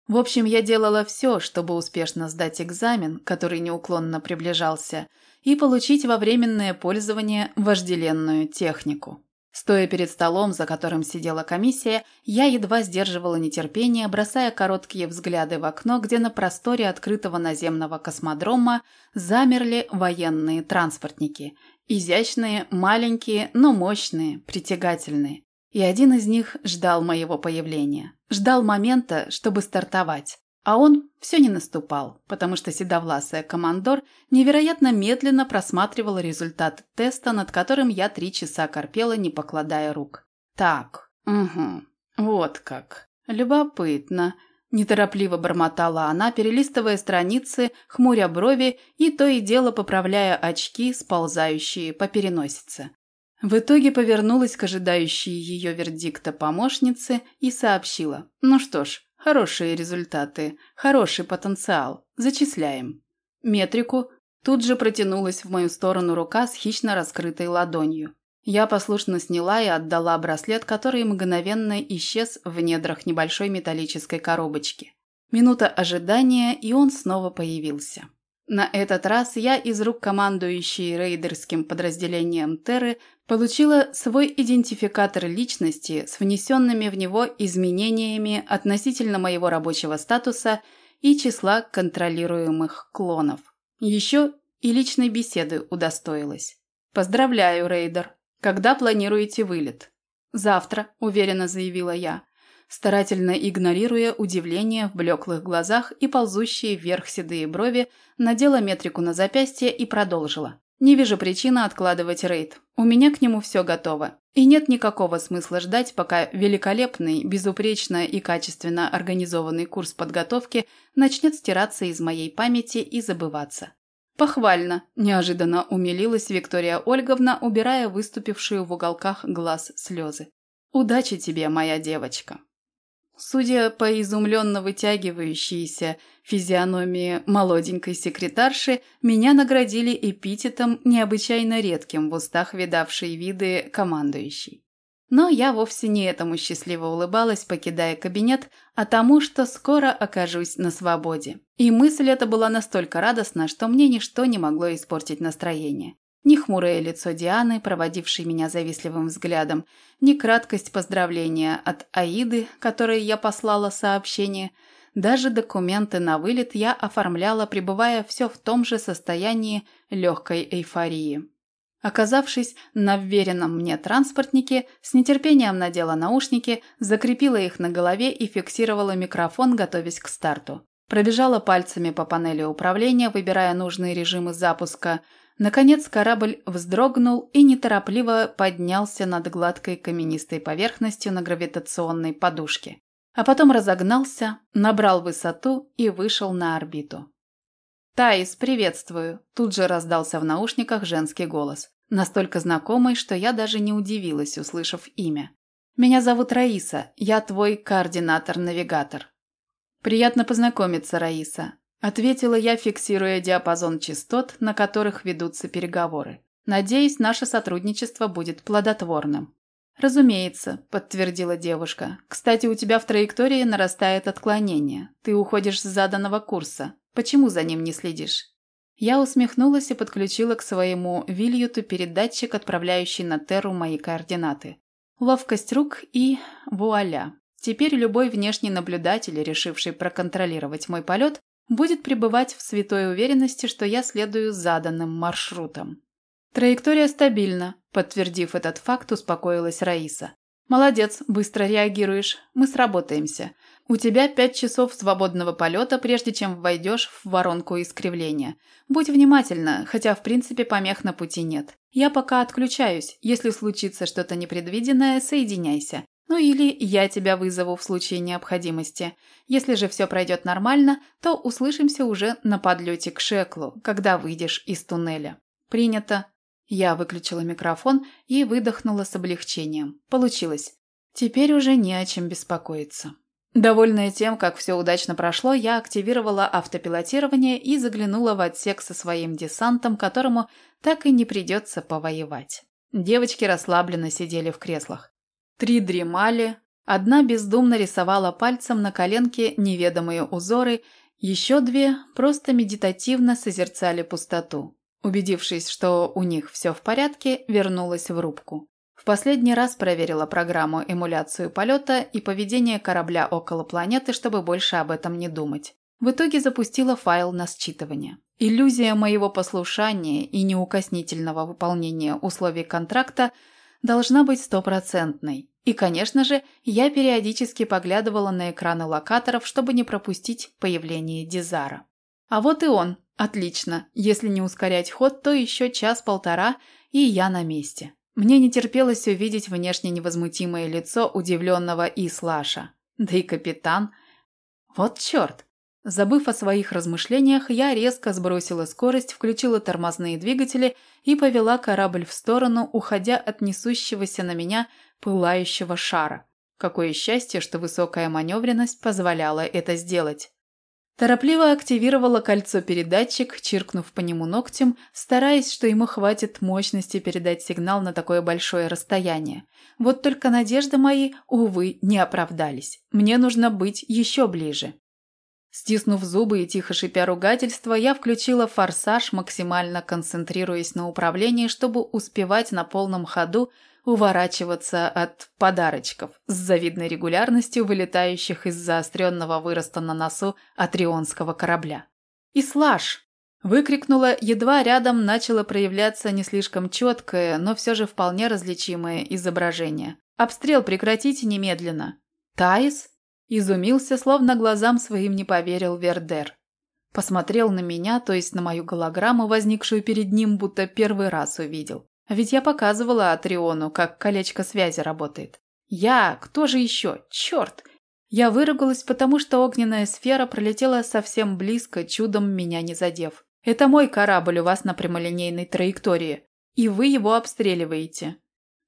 В общем, я делала все, чтобы успешно сдать экзамен, который неуклонно приближался, и получить во временное пользование вожделенную технику. Стоя перед столом, за которым сидела комиссия, я едва сдерживала нетерпение, бросая короткие взгляды в окно, где на просторе открытого наземного космодрома замерли военные транспортники. Изящные, маленькие, но мощные, притягательные. И один из них ждал моего появления. Ждал момента, чтобы стартовать. А он все не наступал, потому что седовласая командор невероятно медленно просматривала результат теста, над которым я три часа корпела, не покладая рук. Так, угу, вот как. Любопытно. Неторопливо бормотала она, перелистывая страницы, хмуря брови и то и дело поправляя очки, сползающие по переносице. В итоге повернулась к ожидающей ее вердикта помощнице и сообщила. «Ну что ж, хорошие результаты, хороший потенциал. Зачисляем». Метрику тут же протянулась в мою сторону рука с хищно раскрытой ладонью. Я послушно сняла и отдала браслет, который мгновенно исчез в недрах небольшой металлической коробочки. Минута ожидания, и он снова появился. На этот раз я из рук командующей рейдерским подразделением Терры получила свой идентификатор личности с внесенными в него изменениями относительно моего рабочего статуса и числа контролируемых клонов. Еще и личной беседы удостоилась. «Поздравляю, рейдер. Когда планируете вылет?» «Завтра», – уверенно заявила я старательно игнорируя удивление в блеклых глазах и ползущие вверх седые брови, надела метрику на запястье и продолжила. «Не вижу причины откладывать рейд. У меня к нему все готово. И нет никакого смысла ждать, пока великолепный, безупречно и качественно организованный курс подготовки начнет стираться из моей памяти и забываться. «Похвально!» – неожиданно умилилась Виктория Ольговна, убирая выступившую в уголках глаз слезы. «Удачи тебе, моя девочка!» Судя по изумленно вытягивающейся физиономии молоденькой секретарши, меня наградили эпитетом необычайно редким в устах видавшей виды командующей. Но я вовсе не этому счастливо улыбалась, покидая кабинет, а тому, что скоро окажусь на свободе. И мысль эта была настолько радостна, что мне ничто не могло испортить настроение. Ни хмурое лицо Дианы, проводившей меня завистливым взглядом, ни краткость поздравления от Аиды, которой я послала сообщение. Даже документы на вылет я оформляла, пребывая все в том же состоянии легкой эйфории. Оказавшись на вверенном мне транспортнике, с нетерпением надела наушники, закрепила их на голове и фиксировала микрофон, готовясь к старту. Пробежала пальцами по панели управления, выбирая нужные режимы запуска – Наконец корабль вздрогнул и неторопливо поднялся над гладкой каменистой поверхностью на гравитационной подушке. А потом разогнался, набрал высоту и вышел на орбиту. «Таис, приветствую!» – тут же раздался в наушниках женский голос. Настолько знакомый, что я даже не удивилась, услышав имя. «Меня зовут Раиса, я твой координатор-навигатор». «Приятно познакомиться, Раиса. Ответила я, фиксируя диапазон частот, на которых ведутся переговоры. Надеюсь, наше сотрудничество будет плодотворным. «Разумеется», – подтвердила девушка. «Кстати, у тебя в траектории нарастает отклонение. Ты уходишь с заданного курса. Почему за ним не следишь?» Я усмехнулась и подключила к своему Вильюту передатчик, отправляющий на Терру мои координаты. Ловкость рук и вуаля. Теперь любой внешний наблюдатель, решивший проконтролировать мой полет, будет пребывать в святой уверенности, что я следую заданным маршрутом. Траектория стабильна, подтвердив этот факт, успокоилась Раиса. Молодец, быстро реагируешь. Мы сработаемся. У тебя пять часов свободного полета, прежде чем войдешь в воронку искривления. Будь внимательна, хотя в принципе помех на пути нет. Я пока отключаюсь. Если случится что-то непредвиденное, соединяйся. Ну или я тебя вызову в случае необходимости. Если же все пройдет нормально, то услышимся уже на подлете к Шеклу, когда выйдешь из туннеля. Принято. Я выключила микрофон и выдохнула с облегчением. Получилось. Теперь уже не о чем беспокоиться. Довольная тем, как все удачно прошло, я активировала автопилотирование и заглянула в отсек со своим десантом, которому так и не придется повоевать. Девочки расслабленно сидели в креслах. Три дремали, одна бездумно рисовала пальцем на коленке неведомые узоры, еще две просто медитативно созерцали пустоту. Убедившись, что у них все в порядке, вернулась в рубку. В последний раз проверила программу эмуляцию полета и поведение корабля около планеты, чтобы больше об этом не думать. В итоге запустила файл на считывание. Иллюзия моего послушания и неукоснительного выполнения условий контракта – должна быть стопроцентной. И, конечно же, я периодически поглядывала на экраны локаторов, чтобы не пропустить появление Дизара. А вот и он. Отлично. Если не ускорять ход, то еще час-полтора, и я на месте. Мне не терпелось увидеть внешне невозмутимое лицо удивленного Ислаша. Да и капитан. Вот черт! Забыв о своих размышлениях, я резко сбросила скорость, включила тормозные двигатели и повела корабль в сторону, уходя от несущегося на меня пылающего шара. Какое счастье, что высокая маневренность позволяла это сделать. Торопливо активировала кольцо-передатчик, чиркнув по нему ногтем, стараясь, что ему хватит мощности передать сигнал на такое большое расстояние. Вот только надежды мои, увы, не оправдались. Мне нужно быть еще ближе. Стиснув зубы и тихо шипя ругательства, я включила форсаж, максимально концентрируясь на управлении, чтобы успевать на полном ходу уворачиваться от подарочков с завидной регулярностью, вылетающих из заостренного выроста на носу атрионского корабля. «Ислаш!» – выкрикнула, едва рядом начало проявляться не слишком четкое, но все же вполне различимое изображение. «Обстрел прекратите немедленно!» «Таис?» Изумился, словно глазам своим не поверил Вердер. Посмотрел на меня, то есть на мою голограмму, возникшую перед ним, будто первый раз увидел. А ведь я показывала Атриону, как колечко связи работает. Я? Кто же еще? Черт! Я выругалась, потому что огненная сфера пролетела совсем близко, чудом меня не задев. Это мой корабль у вас на прямолинейной траектории, и вы его обстреливаете.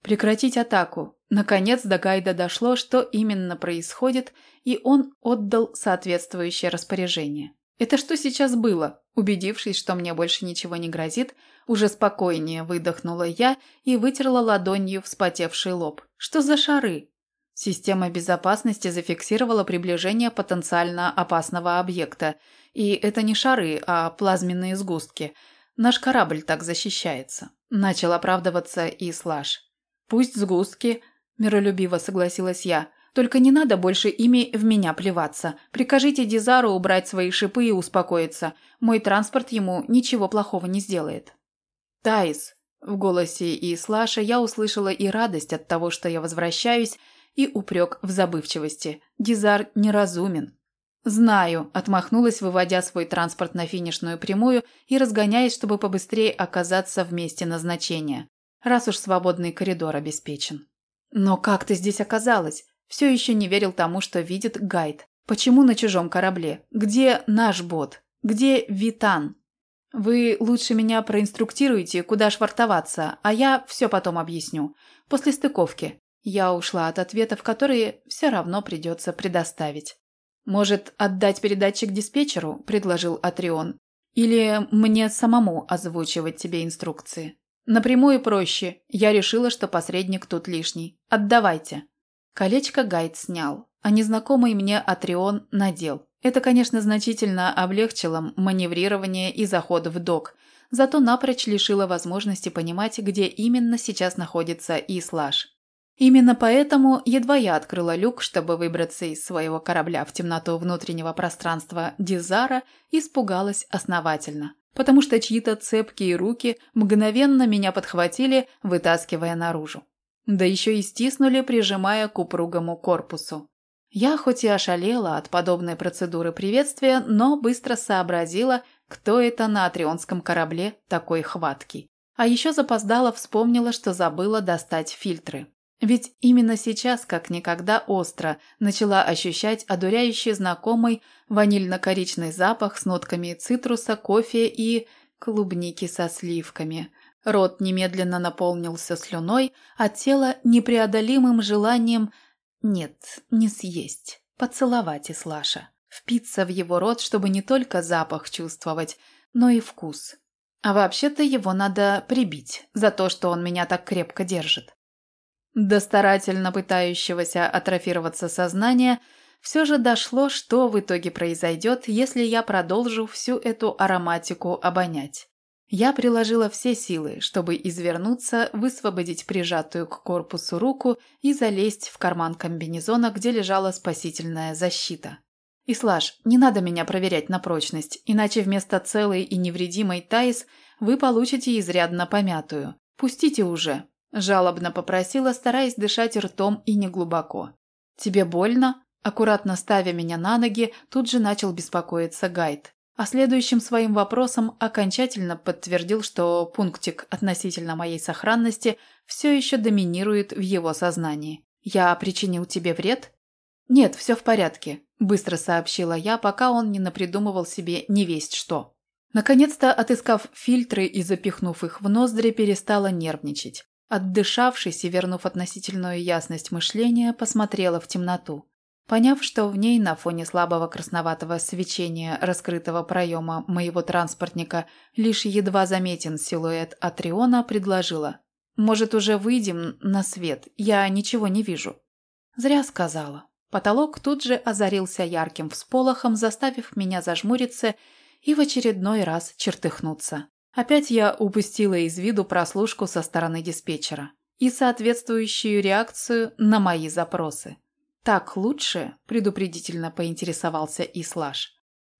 Прекратить атаку. Наконец до Гайда дошло, что именно происходит, и он отдал соответствующее распоряжение. Это что сейчас было? Убедившись, что мне больше ничего не грозит, уже спокойнее выдохнула я и вытерла ладонью вспотевший лоб. Что за шары? Система безопасности зафиксировала приближение потенциально опасного объекта. И это не шары, а плазменные сгустки. Наш корабль так защищается. Начал оправдываться и Слаж. «Пусть сгустки», – миролюбиво согласилась я. «Только не надо больше ими в меня плеваться. Прикажите Дизару убрать свои шипы и успокоиться. Мой транспорт ему ничего плохого не сделает». «Таис», – в голосе и Слаша я услышала и радость от того, что я возвращаюсь, и упрек в забывчивости. Дизар неразумен. «Знаю», – отмахнулась, выводя свой транспорт на финишную прямую и разгоняясь, чтобы побыстрее оказаться в месте назначения раз уж свободный коридор обеспечен. Но как ты здесь оказалась? Все еще не верил тому, что видит гайд. Почему на чужом корабле? Где наш бот? Где Витан? Вы лучше меня проинструктируете, куда швартоваться, а я все потом объясню. После стыковки. Я ушла от ответов, которые все равно придется предоставить. «Может, отдать передатчик диспетчеру?» – предложил Атрион. «Или мне самому озвучивать тебе инструкции?» Напрямую проще. Я решила, что посредник тут лишний. Отдавайте. Колечко Гайд снял, а незнакомый мне Атрион надел. Это, конечно, значительно облегчило маневрирование и заход в док, зато напрочь лишило возможности понимать, где именно сейчас находится Ислаш. Именно поэтому едва я открыла люк, чтобы выбраться из своего корабля в темноту внутреннего пространства Дизара, испугалась основательно потому что чьи-то цепкие руки мгновенно меня подхватили, вытаскивая наружу. Да еще и стиснули, прижимая к упругому корпусу. Я хоть и ошалела от подобной процедуры приветствия, но быстро сообразила, кто это на атрионском корабле такой хваткий. А еще запоздала вспомнила, что забыла достать фильтры. Ведь именно сейчас, как никогда остро, начала ощущать одуряющий знакомый ванильно-коричный запах с нотками цитруса, кофе и клубники со сливками. Рот немедленно наполнился слюной, а тело непреодолимым желанием нет, не съесть, поцеловать Ислаша, впиться в его рот, чтобы не только запах чувствовать, но и вкус. А вообще-то его надо прибить за то, что он меня так крепко держит. До старательно пытающегося атрофироваться сознания все же дошло, что в итоге произойдет, если я продолжу всю эту ароматику обонять. Я приложила все силы, чтобы извернуться, высвободить прижатую к корпусу руку и залезть в карман комбинезона, где лежала спасительная защита. «Ислаш, не надо меня проверять на прочность, иначе вместо целой и невредимой Таис вы получите изрядно помятую. Пустите уже, Жалобно попросила, стараясь дышать ртом и неглубоко. «Тебе больно?» Аккуратно ставя меня на ноги, тут же начал беспокоиться Гайд. А следующим своим вопросом окончательно подтвердил, что пунктик относительно моей сохранности все еще доминирует в его сознании. «Я причинил тебе вред?» «Нет, все в порядке», – быстро сообщила я, пока он не напридумывал себе невесть что. Наконец-то, отыскав фильтры и запихнув их в ноздри, перестала нервничать. Отдышавшись и вернув относительную ясность мышления, посмотрела в темноту. Поняв, что в ней на фоне слабого красноватого свечения раскрытого проема моего транспортника лишь едва заметен силуэт Атриона, предложила. «Может, уже выйдем на свет? Я ничего не вижу». Зря сказала. Потолок тут же озарился ярким всполохом, заставив меня зажмуриться и в очередной раз чертыхнуться. Опять я упустила из виду прослушку со стороны диспетчера и соответствующую реакцию на мои запросы. «Так лучше?» – предупредительно поинтересовался Ислаш.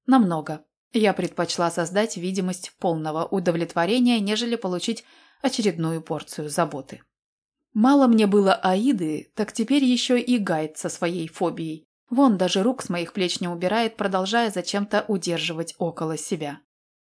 «Намного. Я предпочла создать видимость полного удовлетворения, нежели получить очередную порцию заботы. Мало мне было Аиды, так теперь еще и Гайд со своей фобией. Вон даже рук с моих плеч не убирает, продолжая зачем-то удерживать около себя.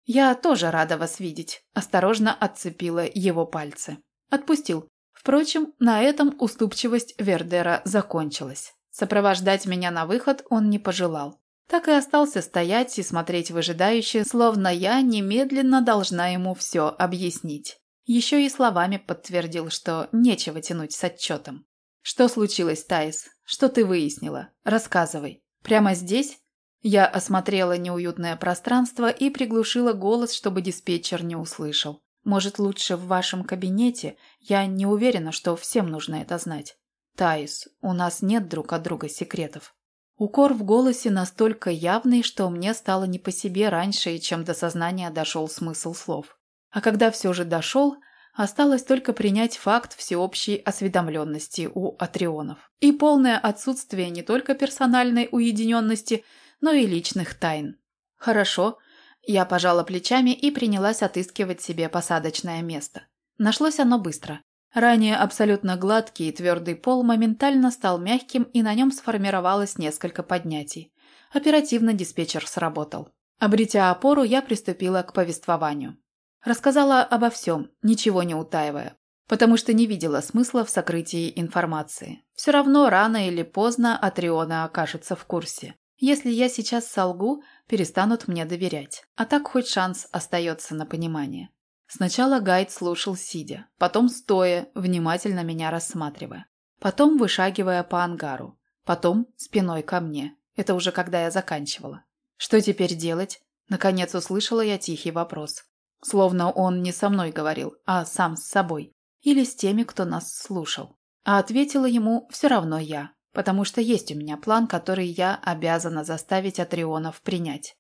«Я тоже рада вас видеть», – осторожно отцепила его пальцы. Отпустил. Впрочем, на этом уступчивость Вердера закончилась. Сопровождать меня на выход он не пожелал. Так и остался стоять и смотреть выжидающе, словно я немедленно должна ему все объяснить. Еще и словами подтвердил, что нечего тянуть с отчетом. «Что случилось, Таис? Что ты выяснила? Рассказывай. Прямо здесь?» Я осмотрела неуютное пространство и приглушила голос, чтобы диспетчер не услышал. «Может, лучше в вашем кабинете? Я не уверена, что всем нужно это знать». «Таис, у нас нет друг от друга секретов». Укор в голосе настолько явный, что мне стало не по себе раньше, чем до сознания дошел смысл слов. А когда все же дошел, осталось только принять факт всеобщей осведомленности у атрионов и полное отсутствие не только персональной уединенности, но и личных тайн. Хорошо, я пожала плечами и принялась отыскивать себе посадочное место. Нашлось оно быстро. Ранее абсолютно гладкий и твердый пол моментально стал мягким, и на нем сформировалось несколько поднятий. Оперативно диспетчер сработал. Обретя опору, я приступила к повествованию. Рассказала обо всем, ничего не утаивая, потому что не видела смысла в сокрытии информации. Все равно рано или поздно Атриона окажется в курсе. Если я сейчас солгу, перестанут мне доверять. А так хоть шанс остается на понимание. Сначала гайд слушал сидя, потом стоя, внимательно меня рассматривая. Потом вышагивая по ангару. Потом спиной ко мне. Это уже когда я заканчивала. Что теперь делать? Наконец услышала я тихий вопрос. Словно он не со мной говорил, а сам с собой. Или с теми, кто нас слушал. А ответила ему все равно я, потому что есть у меня план, который я обязана заставить Атрионов принять.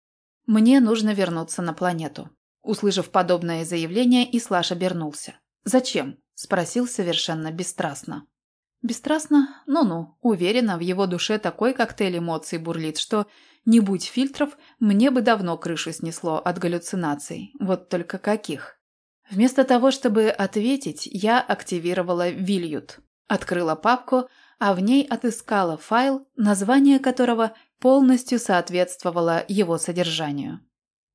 Мне нужно вернуться на планету. Услышав подобное заявление, Ислаш обернулся. «Зачем?» – спросил совершенно бесстрастно. Бесстрастно? Ну-ну, уверена, в его душе такой коктейль эмоций бурлит, что не будь фильтров, мне бы давно крышу снесло от галлюцинаций. Вот только каких? Вместо того, чтобы ответить, я активировала Вильют. Открыла папку, а в ней отыскала файл, название которого полностью соответствовало его содержанию.